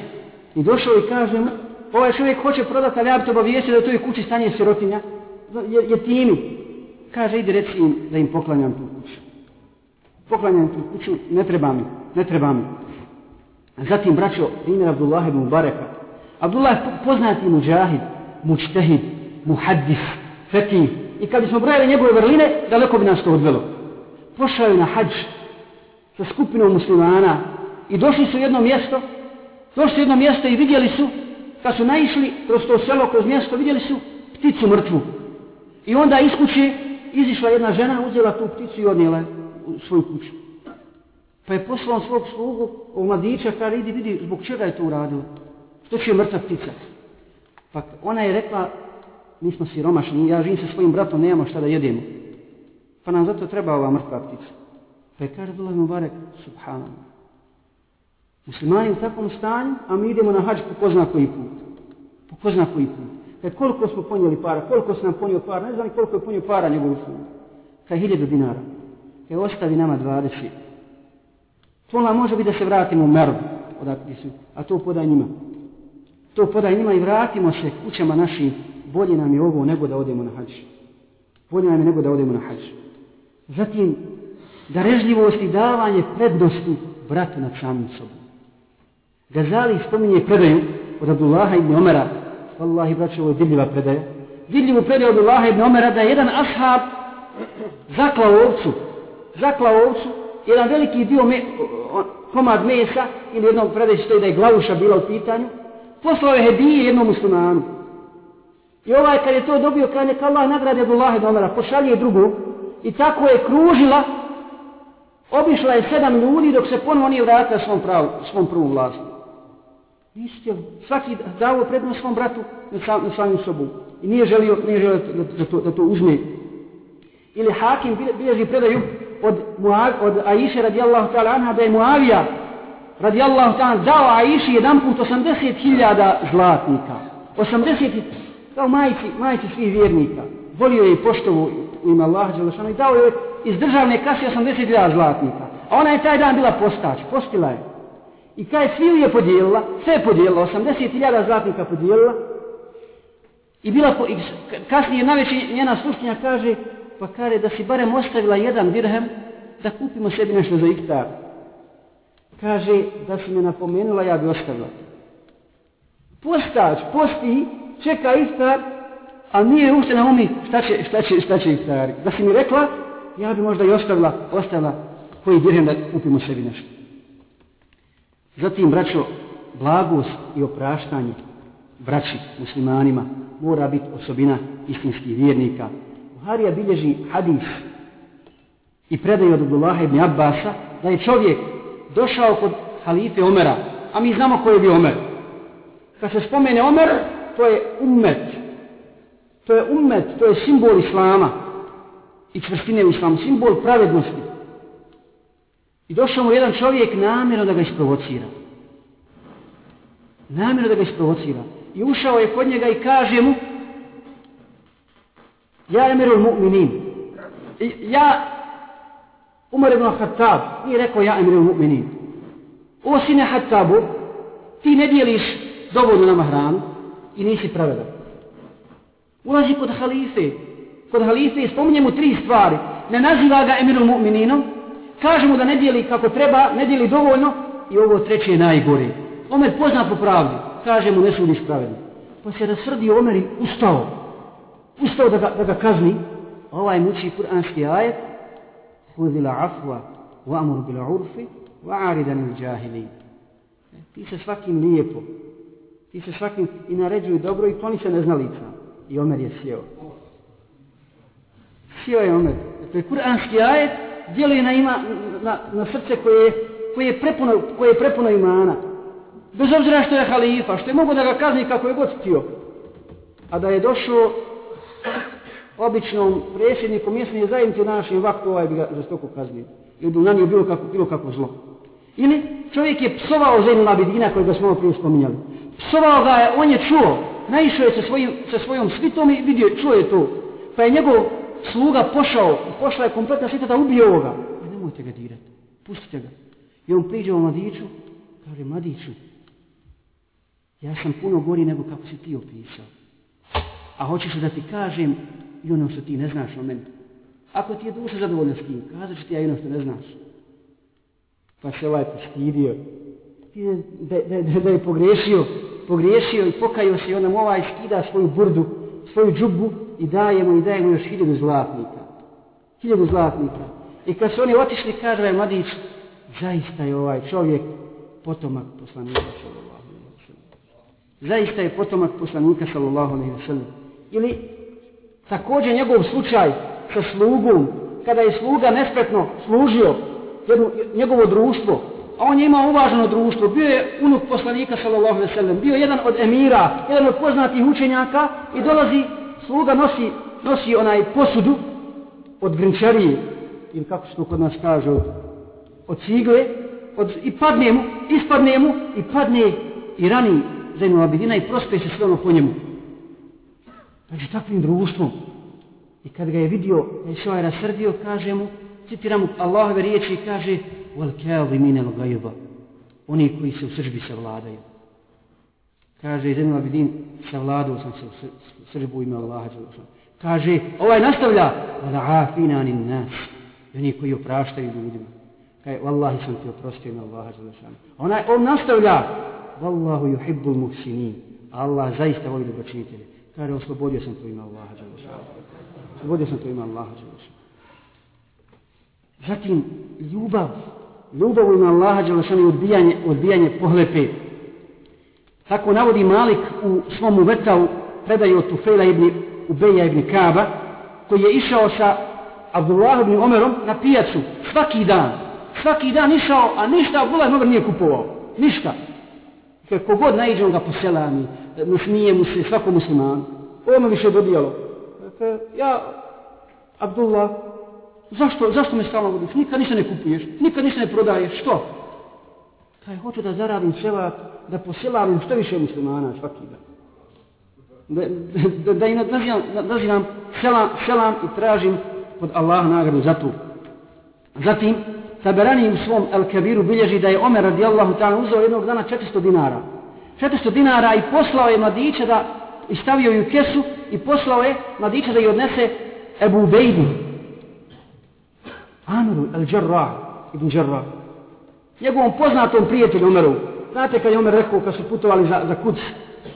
I došao i kaže mu, ovaj čovjek hoće prodati, ali ja bi te obavijestio da u toj kući stanje sirotinja, jetimi. Kaže, idi reci im da im poklanjam tu kuću. Poklanjam tu kuću, ne treba mi, ne treba mi. Zatim, braćo, primjer Abdullah ibn Mubareka. Abdullah je poznati muđahid, mučtehid, muhaddis, fekih. I kad bismo brojali njegove vrline, daleko bi nas to odvelo. Pošao je na hađ sa skupinom muslimana i došli su u jedno mjesto, došli su u jedno mjesto i vidjeli su, kad su naišli kroz to selo, kroz mjesto, vidjeli su pticu mrtvu. I onda iz kuće izišla jedna žena, uzela tu pticu i odnijela u svoju kuću. Pa je poslao svog slugu u mladića, kaže, idi vidi zbog čega je to uradio. Što će mrtva ptica? Pa ona je rekla, mi smo siromašni, ja živim sa svojim bratom, nemamo šta da jedemo. Pa nam zato treba ova mrtva ptica. Pa je kaže Abdullah Mubarak, subhanallah. Muslimani u takvom stanju, a mi idemo na hađ po ko zna koji put. Po ko zna koji put. Kaj koliko smo ponijeli para, koliko se nam ponio para, ne znam koliko je ponio para njegovu slugu. Kaj hiljadu dinara. Kaj ostavi nama 20. To može biti da se vratimo u Meru, odakle su, a to podaj njima. To podaj njima i vratimo se kućama našim. Bolje nam je ovo nego da odemo na hađ. Bolje nam je nego da odemo na hađ. Zatim, darežljivost i davanje prednosti bratu nad samim sobom. Gazali spominje predaju od Abdullaha ibn Omera. Wallahi, braće, ovo je diljiva predaja. Diljivu predaju od Abdullaha ibn Omera da je jedan ashab zaklao ovcu. Zaklao ovcu, jedan veliki dio me, komad mesa ili jednom predaju stoji da je glavuša bila u pitanju. Poslao je hedije jednom muslimanu. I ovaj kad je to dobio, kad neka Allah nagrade Abdullaha ibn Omera, pošalje drugu i tako je kružila Obišla je sedam ljudi dok se ponovo nije vratila svom, pravu, svom prvom vlasniku. Nisu htjeli. Svaki dao prednost svom bratu na, sam, na samim sobu. I nije želio, nije želio da, da, to, da to uzme. Ili Hakim bilježi predaju od, Muav, od Aisha radijallahu ta'ala anha da je Muavija radijallahu ta'ala dao Aiši jedan put 80.000 zlatnika. 80 kao majci, majci svih vjernika. Volio je i poštovu u ime Allaha Đelešanu i dao je iz državne kase 80.000 zlatnika. A ona je taj dan bila postač, postila je. I kaj sviju je podijelila, sve je podijelila, 80.000 zlatnika podijelila. I bila po, i kasnije najveći njena slušnja kaže, pa kaže da si barem ostavila jedan dirhem, da kupimo sebi nešto za iftar. Kaže, da si me napomenula, ja bi ostavila. Postač, posti, čeka iftar, a nije ušte na umi šta će, šta će, šta će iftari. Da si mi rekla, ja bi možda i ostavila, ostavila koji dirhem da kupimo sebi nešto. Zatim, braćo, blagost i opraštanje braći muslimanima mora biti osobina istinskih vjernika. Buharija bilježi hadis i predaju od Abdullaha ibn Abbasa da je čovjek došao kod halife Omera, a mi znamo ko je bio Omer. Kad se spomene Omer, to je ummet. To je ummet, to je simbol Islama i čvrstine u islamu, simbol pravednosti. I došao mu jedan čovjek namjerno da ga isprovocira. Namjerno da ga isprovocira. I ušao je kod njega i kaže mu Ja emirul mu'minin. Ja Umar ibn Khattab nije rekao ja emirul mu'minin. O sine Khattabu, ti ne dijeliš dovoljno nama hranu i nisi pravedan. Ulazi kod halife, kod halife i spominje mu tri stvari. Ne naziva ga emirul mu'mininom, kaže mu da ne dijeli kako treba, ne dijeli dovoljno i ovo treće je najgore. Omer pozna po pravdi, kaže mu ne sudiš pravedno. Pa se rasrdio Omer i ustao. Ustao da ga, da ga kazni. Ovaj muči kuranski ajet. Hudila afwa wa amur bila urfi wa aridan il džahili. Ti se svakim lijepo. Ti se svakim i naređuju dobro i kloni se neznalica. I Omer je sjeo sjeo je Omer. To je kuranski ajet, djeluje na, ima, na, na srce koje, koje, je prepuno, koje je prepuno imana. Bez obzira što je halifa, što je mogo da ga kazni kako je god htio. A da je došao običnom predsjedniku mjesne zajednice našim vaktu, ovaj bi ga žestoko kaznio. Ili bi na njoj bilo kako, bilo kako zlo. Ili čovjek je psovao Zainul Abidina koji ga smo prije spominjali. Psovao ga je, on je čuo, naišao je sa, svojim, sa svojom svitom i vidio, čuo je to. Pa je njegov sluga pošao, pošla je kompletna svita da ubije ovoga. Ne, nemojte ga dirati, pustite ga. I on priđe o mladiću, kaže, mladiću, ja sam puno gori nego kako si ti opisao. A hoćeš da ti kažem i ono što ti ne znaš o meni. Ako ti je duša zadovoljna s tim, kazat ću ti ja i ono što ne znaš. Pa se ovaj postidio. Da, da, da, da je pogrešio, pogriješio i pokajao se i onda mu ovaj skida svoju burdu, svoju džubu i dajemo i dajemo još hiljadu zlatnika. Hiljadu zlatnika. I kad su oni otišli, kaže ovaj mladić, zaista je ovaj čovjek potomak poslanika sallallahu alaihi wa sallam. Zaista je potomak poslanika sallallahu alaihi wa sallam. Ili također njegov slučaj sa slugom, kada je sluga nespretno služio jednu, njegovo društvo, a on je imao uvaženo društvo, bio je unuk poslanika sallallahu alejhi ve sellem, bio jedan od emira, jedan od poznatih učenjaka i dolazi sluga nosi, nosi onaj posudu od grinčarije, ili kako se to kod nas kaže, od, od cigle, od, i padne mu, ispadne mu, i padne i rani Zainul abidina i prospe se sve ono po njemu. Znači takvim društvom. I kad ga je vidio, je se ovaj rasrdio, kaže mu, citiram Allahove riječi i kaže, wal kazi minel gajba. Oni koji se u sržbi savladaju. Kaže, zemlju abidin, savladao sam se u sržbu ime Allaha. Kaže, ovaj nastavlja, wal afina anin nas. I oni koji opraštaju ljudima. Kaže, wallahi sam ti oprostio ime Allaha. Onaj, on nastavlja, Wallahu yuhibbul muhsinin. Allah zaista voli dobročinitelje. Kaže, oslobodio sam to ime Allaha. Oslobodio sam to ime Allaha. Zatim, ljubav. Ljubav u ime Allaha i odbijanje, odbijanje pohlepe. Tako navodi Malik u svom uvetavu predaju od Tufela ibn Ubeja ibn Kaba, koji je išao sa Abdullah ibn Omerom na pijacu svaki dan. Svaki dan išao, a ništa Abdullah ibn Omer nije kupovao. Ništa je kogod najđe on ga po selami, e, mu smije mu se svakom musliman. Ovo me više dobijalo. Dakle, ja, Abdullah, zašto, zašto me stalno vodiš? Nikad ništa ne kupuješ, nikad ništa ne prodaješ, što? Kaj, hoću da zaradim sela, da poselavim što više muslimana svaki dan. Da, da, da, da nazivam, nazivam selam, selam i tražim od Allaha nagradu za to. Zatim, Taberani u svom El Kabiru bilježi da je Omer radijallahu ta'ala uzeo jednog dana 400 dinara. 400 dinara i poslao je mladića da i stavio ju kesu i poslao je mladića da je odnese Ebu Bejdu. Amiru El Džarra, Ibn Džarra. Njegovom poznatom prijatelju Omeru. Znate kad je Omer rekao kad su putovali za, za kuc,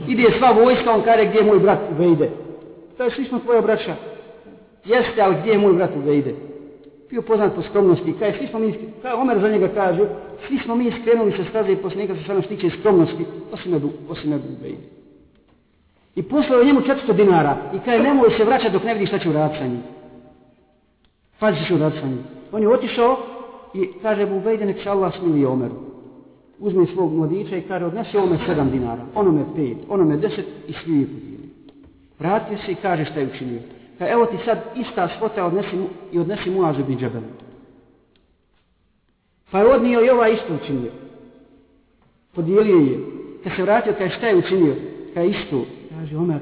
ide sva vojska, on kaže gdje je moj brat Ubejde. To je svi smo tvoje braća. Jeste, ali gdje je moj brat Ubejde? Bio poznat po skromnosti. Kaj, svi smo mi, kaj Omer za njega kaže, svi smo mi skrenuli se staze i posle njega se štiće skromnosti, osim Ebu, osim Ebu Ubej. I poslao je njemu 400 dinara i kaže, nemoj se vraćati dok ne vidiš šta će uraditi sa njim. Pazi se uraditi sa njim. On je otišao i kaže Ebu Ubejde, nek se Allah smili Omeru. Uzme svog mladića i kaže, odnesi ome 7 dinara, onome 5, onome 10 i svi je podijeli. Vratio se i kaže šta je učinio. Ka evo ti sad ista svota odnesi i odnesi Muaz ibn Džebel. Pa je odnio i ova isto učinio. Podijelio je. Kad se vratio, kaj šta je učinio? Kaj isto. Kaže Omer,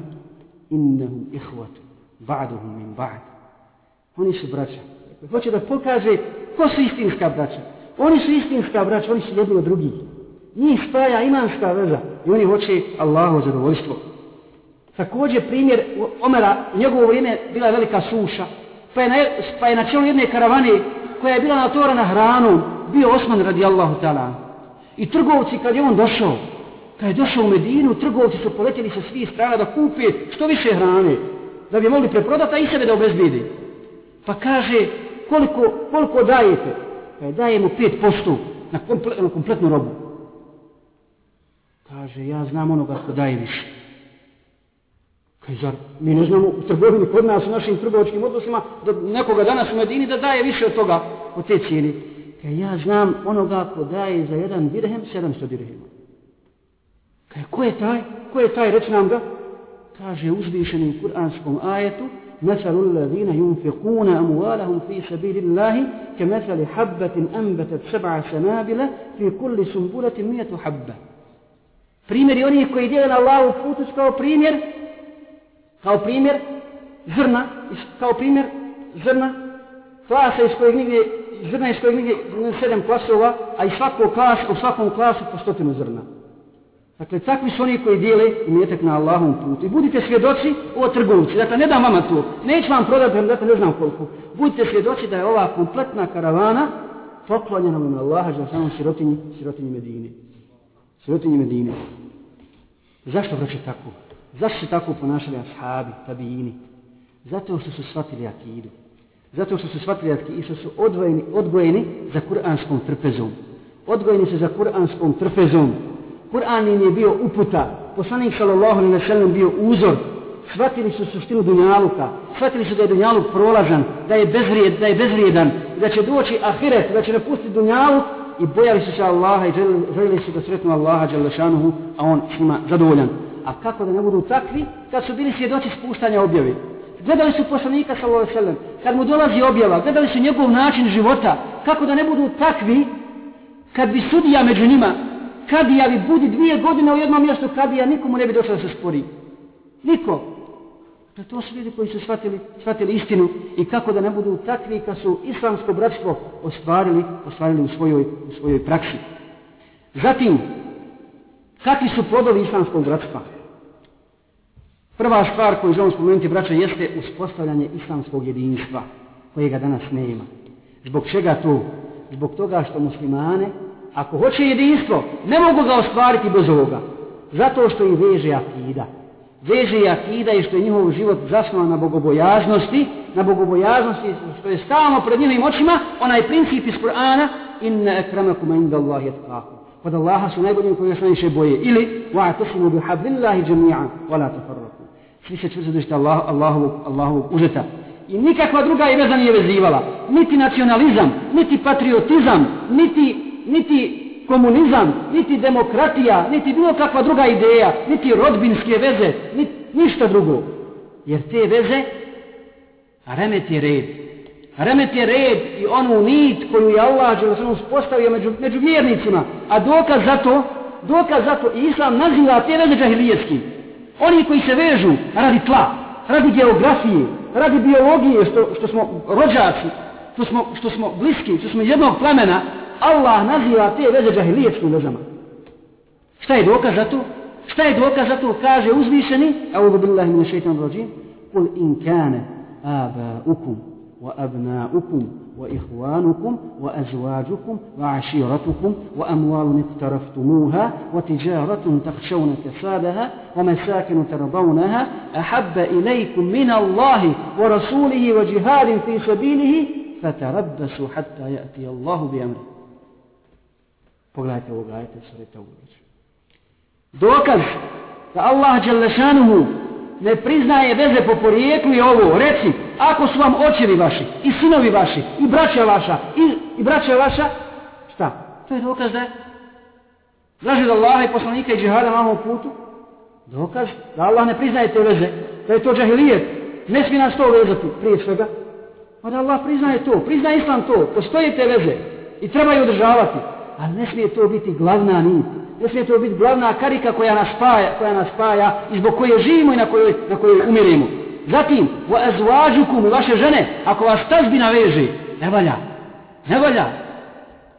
innahum ihvatu, ba'duhum min ba'd. Oni su braća. Hoće da pokaže ko su istinska braća. Oni su istinska braća, oni su jedni od drugih. Njih spaja imanska veza. I oni hoće Allahu zadovoljstvo. Također primjer Omera, u njegovo vrijeme bila je velika suša, pa je na, pa je na čelu jedne karavane koja je bila natorana hranom, bio Osman radijallahu ta'ala. I trgovci kad je on došao, kad je došao u Medinu, trgovci su poletjeli sa svih strana da kupe što više hrane, da bi mogli preprodati, a i sebe da obezbedi. Pa kaže, koliko, koliko dajete? Pa je dajemo 5% na, komple, na kompletnu robu. Kaže, ja znam onoga ko daje više. Kaj zar, mi ne znamo u trgovini kod nas u našim trgovačkim odnosima da nekoga danas u Medini da daje više od toga, od te cijene. Kaj ja znam onoga ko daje za jedan dirhem, 700 dirhema. Kaj ko je taj? Ko je taj? Reci nam ga. Kaže uzvišeni u kuranskom ajetu مثل الذين ينفقون أموالهم في سبيل الله كمثل حبة أنبتت سبع سنابل في كل سنبلة مئة حبة primjer onih koji dijeli na Allahu putu kao primjer kao primjer zrna, kao primjer zrna, klasa iz kojeg nigdje, zrna iz kojeg nigdje sedem klasova, a i svako klas, u svakom klasu po stotinu zrna. Dakle, takvi su oni koji dijele imetak na Allahom putu. I budite svjedoci o trgovci. Dakle, ne dam vama to. Neću vam prodati, dakle, ne znam koliko. Budite svjedoci da je ova kompletna karavana poklonjena vam Allaha za samom sirotinji, sirotinji Medine. Sirotinji Medine. Zašto vraća tako? Zašto se tako ponašali ashabi, tabijini? Zato što su shvatili akidu. Zato što su shvatili akidu i što su odvojeni, odgojeni za kuranskom trpezom. Odgojeni su za kuranskom trpezom. Kur'an im je bio uputa. Poslanik sallallahu alaihi wa sallam bio uzor. Shvatili su suštinu dunjaluka. Shvatili su da je dunjaluk prolažan, da je, bezrijed, da je bezrijedan, da će doći ahiret, da će napustiti dunjaluk i bojali su se Allaha i željeli, željeli su da sretnu Allaha, a on s njima zadovoljan. A kako da ne budu takvi kad su bili svjedoci spuštanja objave? gledali su poslanika sallallahu alejhi ve sellem, kad mu dolazi objava, gledali su njegov način života, kako da ne budu takvi kad bi sudija među njima, kadija bi budi dvije godine u jednom mjestu kadija, nikomu ne bi došao da se spori. Niko. Dakle, to su ljudi koji su shvatili, shvatili istinu i kako da ne budu takvi kad su islamsko bratstvo ostvarili, ostvarili u svojoj, u svojoj praksi. Zatim, kakvi su plodovi islamskog bratstva? Prva stvar koju želim spomenuti, braća, jeste uspostavljanje islamskog jedinstva, kojega danas nema. Zbog čega to? Zbog toga što muslimane, ako hoće jedinstvo, ne mogu ga ostvariti bez ovoga. Zato što ih veže akida. Veže i akida i što je njihov život zasnovan na bogobojaznosti, na bogobojaznosti što je stalno pred njihovim očima, onaj princip iz Kur'ana, inna akramakum inda Allahi etkakum. Kod Allaha su najbolji koji još najviše boje. Ili, wa'atasimu bi hablillahi jami'an, wa la tafarraku. Svi se čvrsto držite Allah, Allahovog, Allahovog uzeta. I nikakva druga je veza nije vezivala. Niti nacionalizam, niti patriotizam, niti, niti komunizam, niti demokratija, niti bilo kakva druga ideja, niti rodbinske veze, niti, ništa drugo. Jer te veze remeti red. Remet je red i onu nit koju je Allah Đelešanu postavio među, među vjernicima. A dokaz za to, dokaz za to, i Islam naziva te veze džahilijetski. Oni koji se vežu radi tla, radi geografije, radi biologije, što, što smo rođaci, što smo, što smo bliski, što smo jednog plemena, Allah naziva te veze džahilijetskim vezama. Šta je dokaz za to? Šta je dokaz za to? Kaže uzvišeni, a'udhu billahi min šeitan rođim, kul in kane aba ukum وإخوانكم وأزواجكم وعشيرتكم وأموال اقترفتموها وتجارة تخشون كسادها ومساكن ترضونها أحب إليكم من الله ورسوله وجهاد في سبيله فتربسوا حتى يأتي الله بأمره Pogledajte ovog ajeta sure. Dokaz da Allah Đalešanuhu ne priznaje veze po porijeklu je ovo. Reci, ako su vam očevi vaši, i sinovi vaši, i braća vaša, i, i braća vaša, šta? To je dokaz da je draži da Allaha i poslanika i džihada na ovom putu. Dokaz da Allah ne priznaje te veze, da je to džahilijet. Ne smije nas to vezati prije svega. Pa da Allah priznaje to, priznaje Islam to, postoje te veze i treba je održavati. Ali ne smije to biti glavna nit ne smije to biti glavna karika koja nas spaja, koja nas spaja i zbog koje živimo i na kojoj, na kojoj umirimo. Zatim, u azvađukum, vaše žene, ako vas tazbina veže, ne valja, ne valja.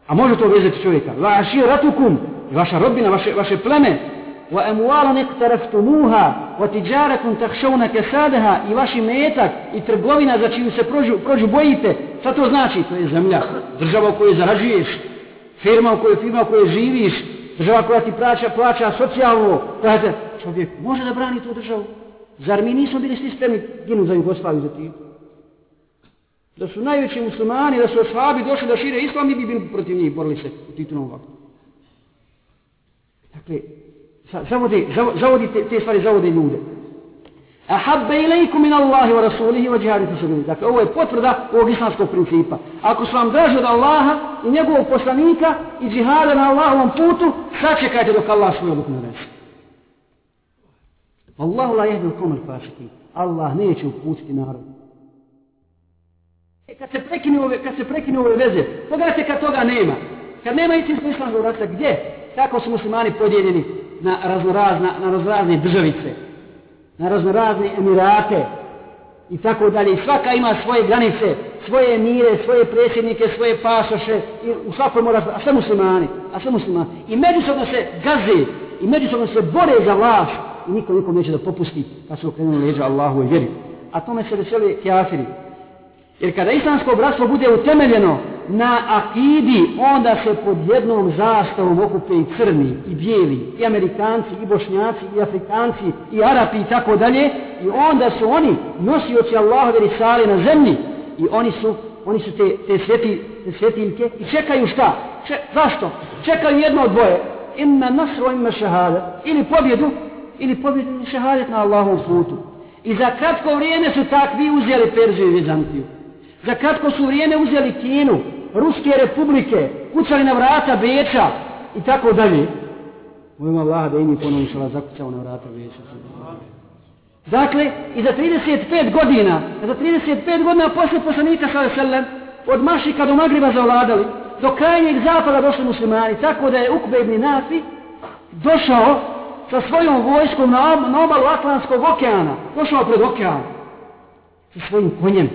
A može to vezati čovjeka. Vaši ratukum, vaša rodbina, vaše, vaše pleme, wa emuala nektaraftumuha, wa tiđarakun takšavna kesadaha, i vaši metak, i trgovina za čiju se prođu, prođu bojite, šta to znači? To je zemlja, država u kojoj zarađuješ, firma u kojoj, firma u kojoj živiš, država koja ti plaća, plaća socijalno, kaže, čovjek može da brani tu državu. Zar mi nismo bili svi spremni ginu za Jugoslaviju za tim? Da su najveći muslimani, da su ashabi došli da šire islam, mi bi bili protiv njih, borili se u titunom vaktu. Dakle, zavode, zavodi te, te stvari, zavode ljude. Ahabbe ilaikum min Allahi wa rasulihi wa jihadi fi sabili. Dakle, ovo je potvrda ovog islamskog principa. Ako su vam draži od Allaha i njegovog poslanika i džihada na Allahovom putu, sačekajte dok Allah svoju odluku naresi. Allahu la jehdi al-fasiqin. Allah neće uputiti narod. E, kad se prekine ove, kad se prekine ove veze, pogledajte kad toga nema. Kad nema istinsko islamskog rata, gdje? Kako su muslimani podijeljeni na raznorazne, na raznorazne državice? Na raznorazne emirate i tako dalje. Svaka ima svoje granice, svoje mire, svoje predsjednike, svoje pasoše i u svakom mora, a sve muslimani, a sve muslimani. I međusobno se gaze i međusobno se bore za vlast i niko nikom neće da popusti kad su okrenuli leđa Allahu i vjeri. A tome se veseli kjafiri. Jer kada islamsko bratstvo bude utemeljeno na akidi, onda se pod jednom zastavom okupe i crni, i bijeli, i amerikanci, i bošnjaci, i afrikanci, i arapi i tako dalje. I onda su oni nosioci Allahove risale na zemlji. I oni su, oni su te, te, sveti, te svetiljke i čekaju šta? Če, zašto? Čekaju jedno od dvoje. Ima nasro, ima šahada. Ili pobjedu, ili pobjedu ili na Allahovom putu. I za kratko vrijeme su takvi uzeli Perziju i Vizantiju. Za kratko su vrijeme uzeli Kinu, Ruske republike, kucali na vrata Beča i tako dalje. Molim Allah da i mi ponovno šala zakucao na vrata Beča. Dakle, i za 35 godina, za 35 godina posle poslanika sallam, od Mašika do Magriba zavladali, do krajnjeg zapada došli muslimani, tako da je Ukbe ibn Nafi došao sa svojom vojskom na, na obalu Atlantskog okeana, došao pred okean, sa svojim konjem,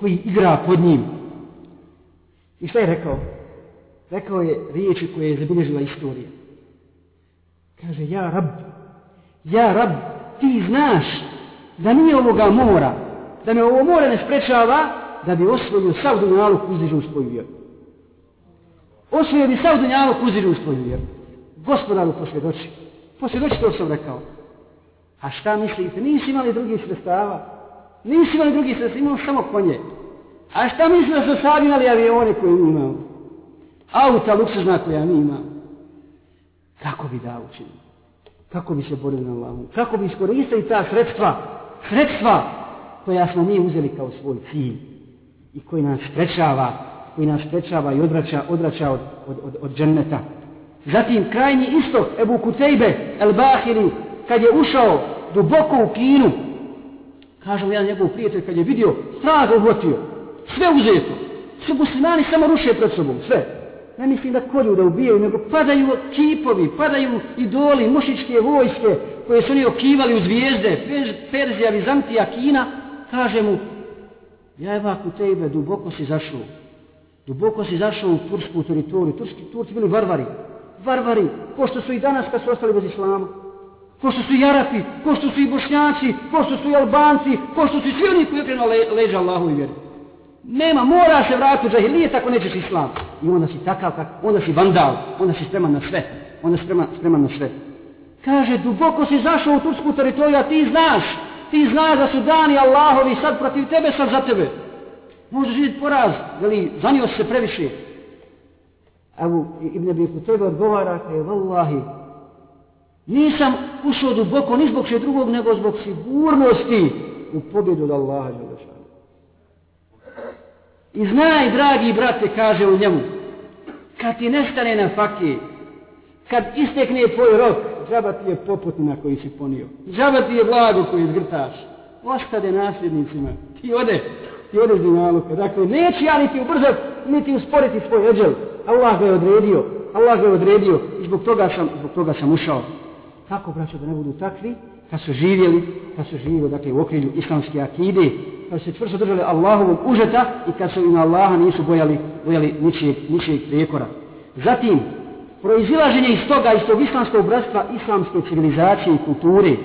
koji igra pod njim. I šta je rekao? Rekao je riječi koje je zabilježila istorija. Kaže, ja rab, ja rab, ti znaš da nije ovoga mora, da me ovo more ne sprečava da bi osvojio sav dunjalu kuziđu u svoju vjeru. Osvojio bi sav dunjalu kuziđu u svoju vjeru. Gospodaru posvjedoči. Posvjedoči to sam rekao. A šta mislite? Nisi imali drugih sredstava. Nisi imali drugi sredstava. Imao samo konje. A šta misli da su sad imali avione koje mi imamo? Auta luksuzna koja mi imamo. Kako bi da učinili? Kako bi se borili na Allahom? Kako bi iskoristili ta sredstva? Sredstva koja smo mi uzeli kao svoj cilj i koji nas sprečava, koji nas sprečava i odvraća, odvraća od, od, od, od dženneta. Zatim krajnji istok Ebu Kutejbe El Bahiri kad je ušao duboko u Kinu kaže mu jedan njegov prijatelj kad je vidio strah uhvatio. Sve uzeto. Sve muslimani samo ruše pred sobom sve. Ne mislim da kolju da ubijaju nego padaju kipovi padaju idoli mušičke vojske koje su oni okivali u zvijezde. Perzija, Vizantija, Kina. Kaže mu ja je u tebe, duboko si zašao. Duboko si zašao u tursku teritoriju. Turski turci bili varvari. Varvari, ko što su i danas kad su ostali bez islama. Ko što su i Arapi, ko što su i Bošnjaci, ko što su i Albanci, ko što su i svi oni koji okrenu le, leđa Allahu i vjeru. Nema, mora se vratiti u džahilijet tako nećeš islam. I onda si takav, kak, onda si vandal, onda si spreman na sve. Onda si spreman, spreman na sve. Kaže, duboko si zašao u tursku teritoriju, a ti znaš, ti znaš da su dani Allahovi sad protiv tebe, sad za tebe. Možeš vidjeti poraz, veli, zanio se previše, Evo, Ibn Abi Kutebe odgovara kaže, vallahi, nisam ušao duboko ni zbog še drugog, nego zbog sigurnosti u pobjedu od Allaha. I znaj, dragi brate, kaže u njemu, kad ti nestane na fakije, kad istekne tvoj rok, džaba ti je poputina koji si ponio. Džaba ti je blago koji zgrtaš. Ostade nasljednicima. Ti ode, ti ode z dinaluka. Dakle, neće ja niti ubrzat, niti usporiti svoj eđel. Allah ga je odredio, Allah ga je odredio i zbog toga sam, zbog toga sam ušao. Kako, braćo, da ne budu takvi, kad su živjeli, kad su živjeli, dakle, u okrilju islamske akide, kad su se čvrsto držali Allahovog užeta i kad su im Allaha nisu bojali, bojali ničijeg, ničijeg prijekora. Zatim, proizilaženje iz toga, iz tog islamskog bratstva, islamske civilizacije i kulture,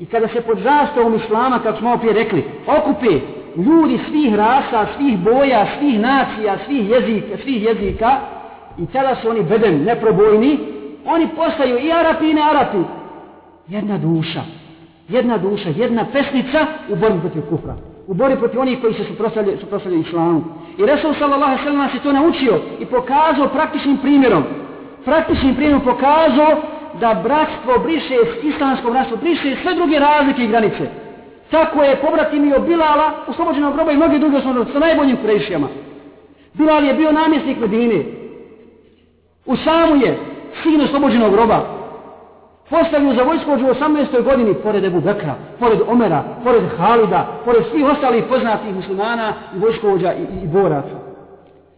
i kada se pod zastavom islama, kako smo opet rekli, okupe ljudi svih rasa, svih boja, svih nacija, svih jezika, svih jezika, i tada su oni beden neprobojni, oni postaju i Arapi i ne Arapi. Jedna duša, jedna duša, jedna pesnica u borbi protiv kufra. U borbi protiv onih koji se suprostavljaju, suprostavljaju islamu. I Resul sallallahu sallam nas je to naučio i pokazao praktičnim primjerom. Praktičnim primjerom pokazao da bratstvo briše, islamsko bratstvo briše sve druge razlike i granice. Tako je pobratimio Bilala, oslobođenog groba i mnogi drugi osnovno sa najboljim krešijama. Bilal je bio namjesnik Medine, U samu je sin oslobođenog groba. Postavio za vojskođu u 18. godini pored Ebu Bekra, pored Omera, pored Halida, pored svih ostalih poznatih muslimana i vojskovođa i, i, i boraca.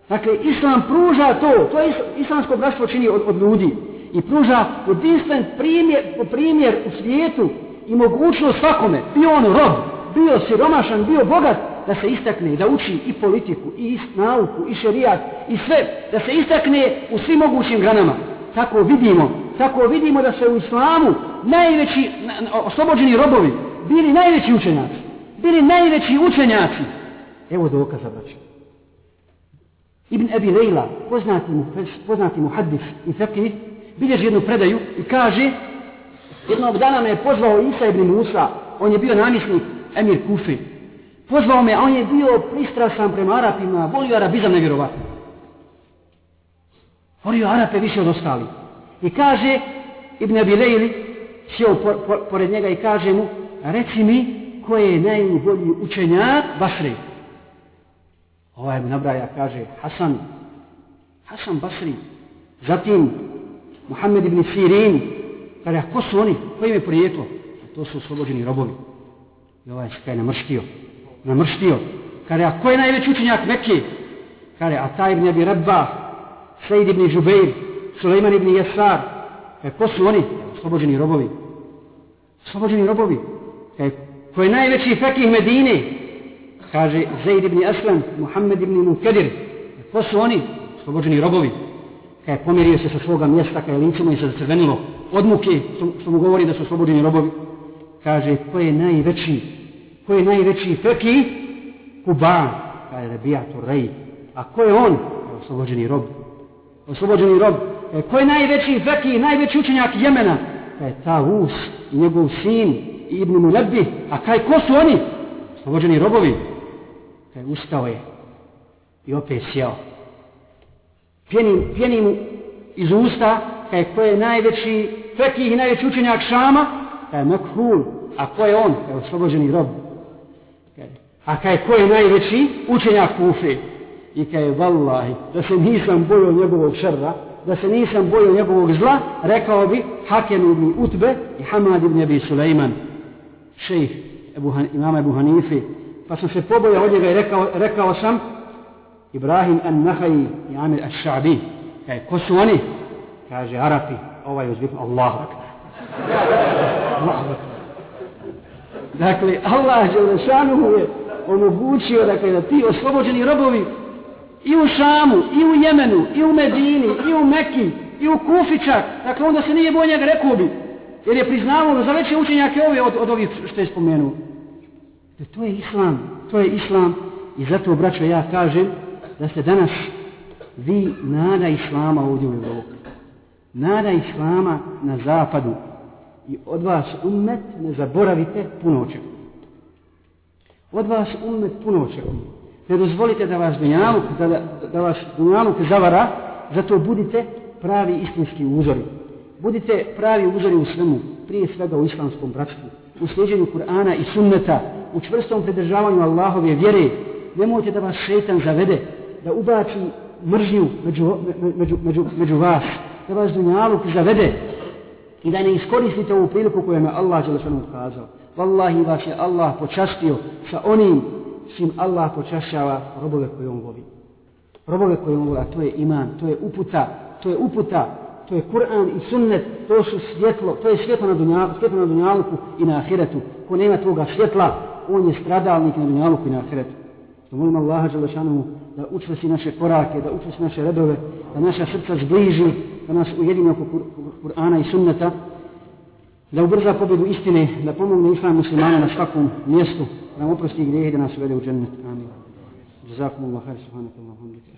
Dakle, Islam pruža to, to je islamsko bratstvo čini od, od ljudi i pruža jedinstven primjer, primjer u svijetu i mogućnost svakome, bio on rob, bio siromašan, bio bogat, da se istakne, da uči i politiku, i nauku, i šerijat, i sve, da se istakne u svim mogućim granama. Tako vidimo, tako vidimo da se u islamu najveći, oslobođeni robovi, bili najveći učenjaci. Bili najveći učenjaci. Evo dokaza, braći. Ibn Abi Lejla, poznati mu, poznati mu hadis i fekih, bilježi jednu predaju i kaže, jednog dana me je pozvao Isa ibn Musa, on je bio namjesnik emir Kufi, Pozvao me, a on je bio pristrasan prema Arapima, volio Arabizam nevjerovatno. Volio Arape više od ostalih. I kaže, Ibn Abi Lejli, sjeo pored njega i kaže mu, reci mi, ko je najbolji učenjak Basri? Ovaj mu nabraja, kaže, Hasan, Hasan Basri. Zatim, Muhammed ibn Sirin, kada ko su oni? Ko im je prijetlo? To su oslobođeni robovi. I ovaj se kaj namrštio. Namrštio. Kada a ko je najveći učenjak Mekke? Kaže, a taj ibn Abi Rabba, Sejid ibn Žubeir, Sulejman ibn Jesar. E, ko su oni? Oslobođeni robovi. Oslobođeni robovi. E, ko je najveći fekih Medine? Kaže, Zaid ibn Aslan, Muhammed ibn Mukedir. E, ko su oni? Oslobođeni robovi. E, pomirio se sa svoga mjesta, kaj lincima i se zacrvenilo od muke, što, što mu govori da su oslobođeni robovi. Kaže, ko je najveći? Ko je najveći fekih? Kuban. Kaže, Rabijatu Rej. A ko je on? Oslobođeni rob. Oslobođeni rob. Kaže, ko je najveći fekih, najveći učenjak Jemena? Kaže, Tavus njegov sin Ibn Mulebi. A kaj, ko su oni? Slobođeni robovi. Kaže, ustao je. I opet sjeo. Pjeni, pjeni mu iz usta, kaj ko je najveći fekih i najveći učenjak Šama, kaj Mekhul, a ko je on, kaj oslobođeni rob. Kaj, a kaj ko je najveći učenjak Kufe, i kaj je vallahi, da se nisam bojio njegovog šrra, da se nisam bojio njegovog zla, rekao bi Hakem ibn Utbe i Hamad ibn Abi Sulejman, šejh Ebu Han, imama Ebu Hanifi, pa sam se pobojao od njega i rekao, rekao sam, Ibrahim an-Nahaji i Amir al-Sha'bi, kaj, ko su oni? Kaže, Arapi, ovaj uzviknu, Allahu akbar. Allahu akbar. Dakle, Allah Želešanuhu je omogućio dakle, da ti oslobođeni robovi i u Šamu, i u Jemenu, i u Medini, i u Meki, i u Kufičak, dakle onda se nije boj njega rekao bi, jer je priznavao za veće učenjake ove od, od ovih što je spomenuo. Da to je Islam, to je Islam i zato, braćo, ja kažem da ste danas vi nada Islama ovdje u Evropi nada Islama na zapadu i od vas umet ne zaboravite puno očekuje. Od vas umet puno očekuje. Ne dozvolite da vas dunjaluk, da, da, vas dunjaluk zavara, zato budite pravi istinski uzori. Budite pravi uzori u svemu, prije svega u islamskom bratstvu, u sljeđenju Kur'ana i sunneta, u čvrstom pridržavanju Allahove vjere. Nemojte da vas šeitan zavede, da ubaci mržnju među, među, među, među vas, da vas dunjaluk zavede i da ne iskoristite ovu priliku koju je Allah Đelešanu ukazao. Wallahi vas je Allah počastio sa onim čim Allah počašava robove koje on voli. Robove koje on voli, a to je iman, to je uputa, to je uputa, to je Kur'an i sunnet, to su svjetlo, to je svjetlo na, dunjalu, svjetlo na dunjaluku i na ahiretu. Ko nema toga svjetla, on je stradalnik na dunjaluku i na ahiretu. To molim Allaha Đelešanu da učvrsi naše korake, da učvrsi naše redove, da naša srca zbliži, da nas ujedini oko Kur'ana i sunneta, da ubrza pobjedu istine, da pomogne islam muslimana na svakom mjestu, nam oprosti grijehe da nas uvede u džennet. Amin. Jazakumullah, hajde, subhanakallah, hamdika, ašhamasa.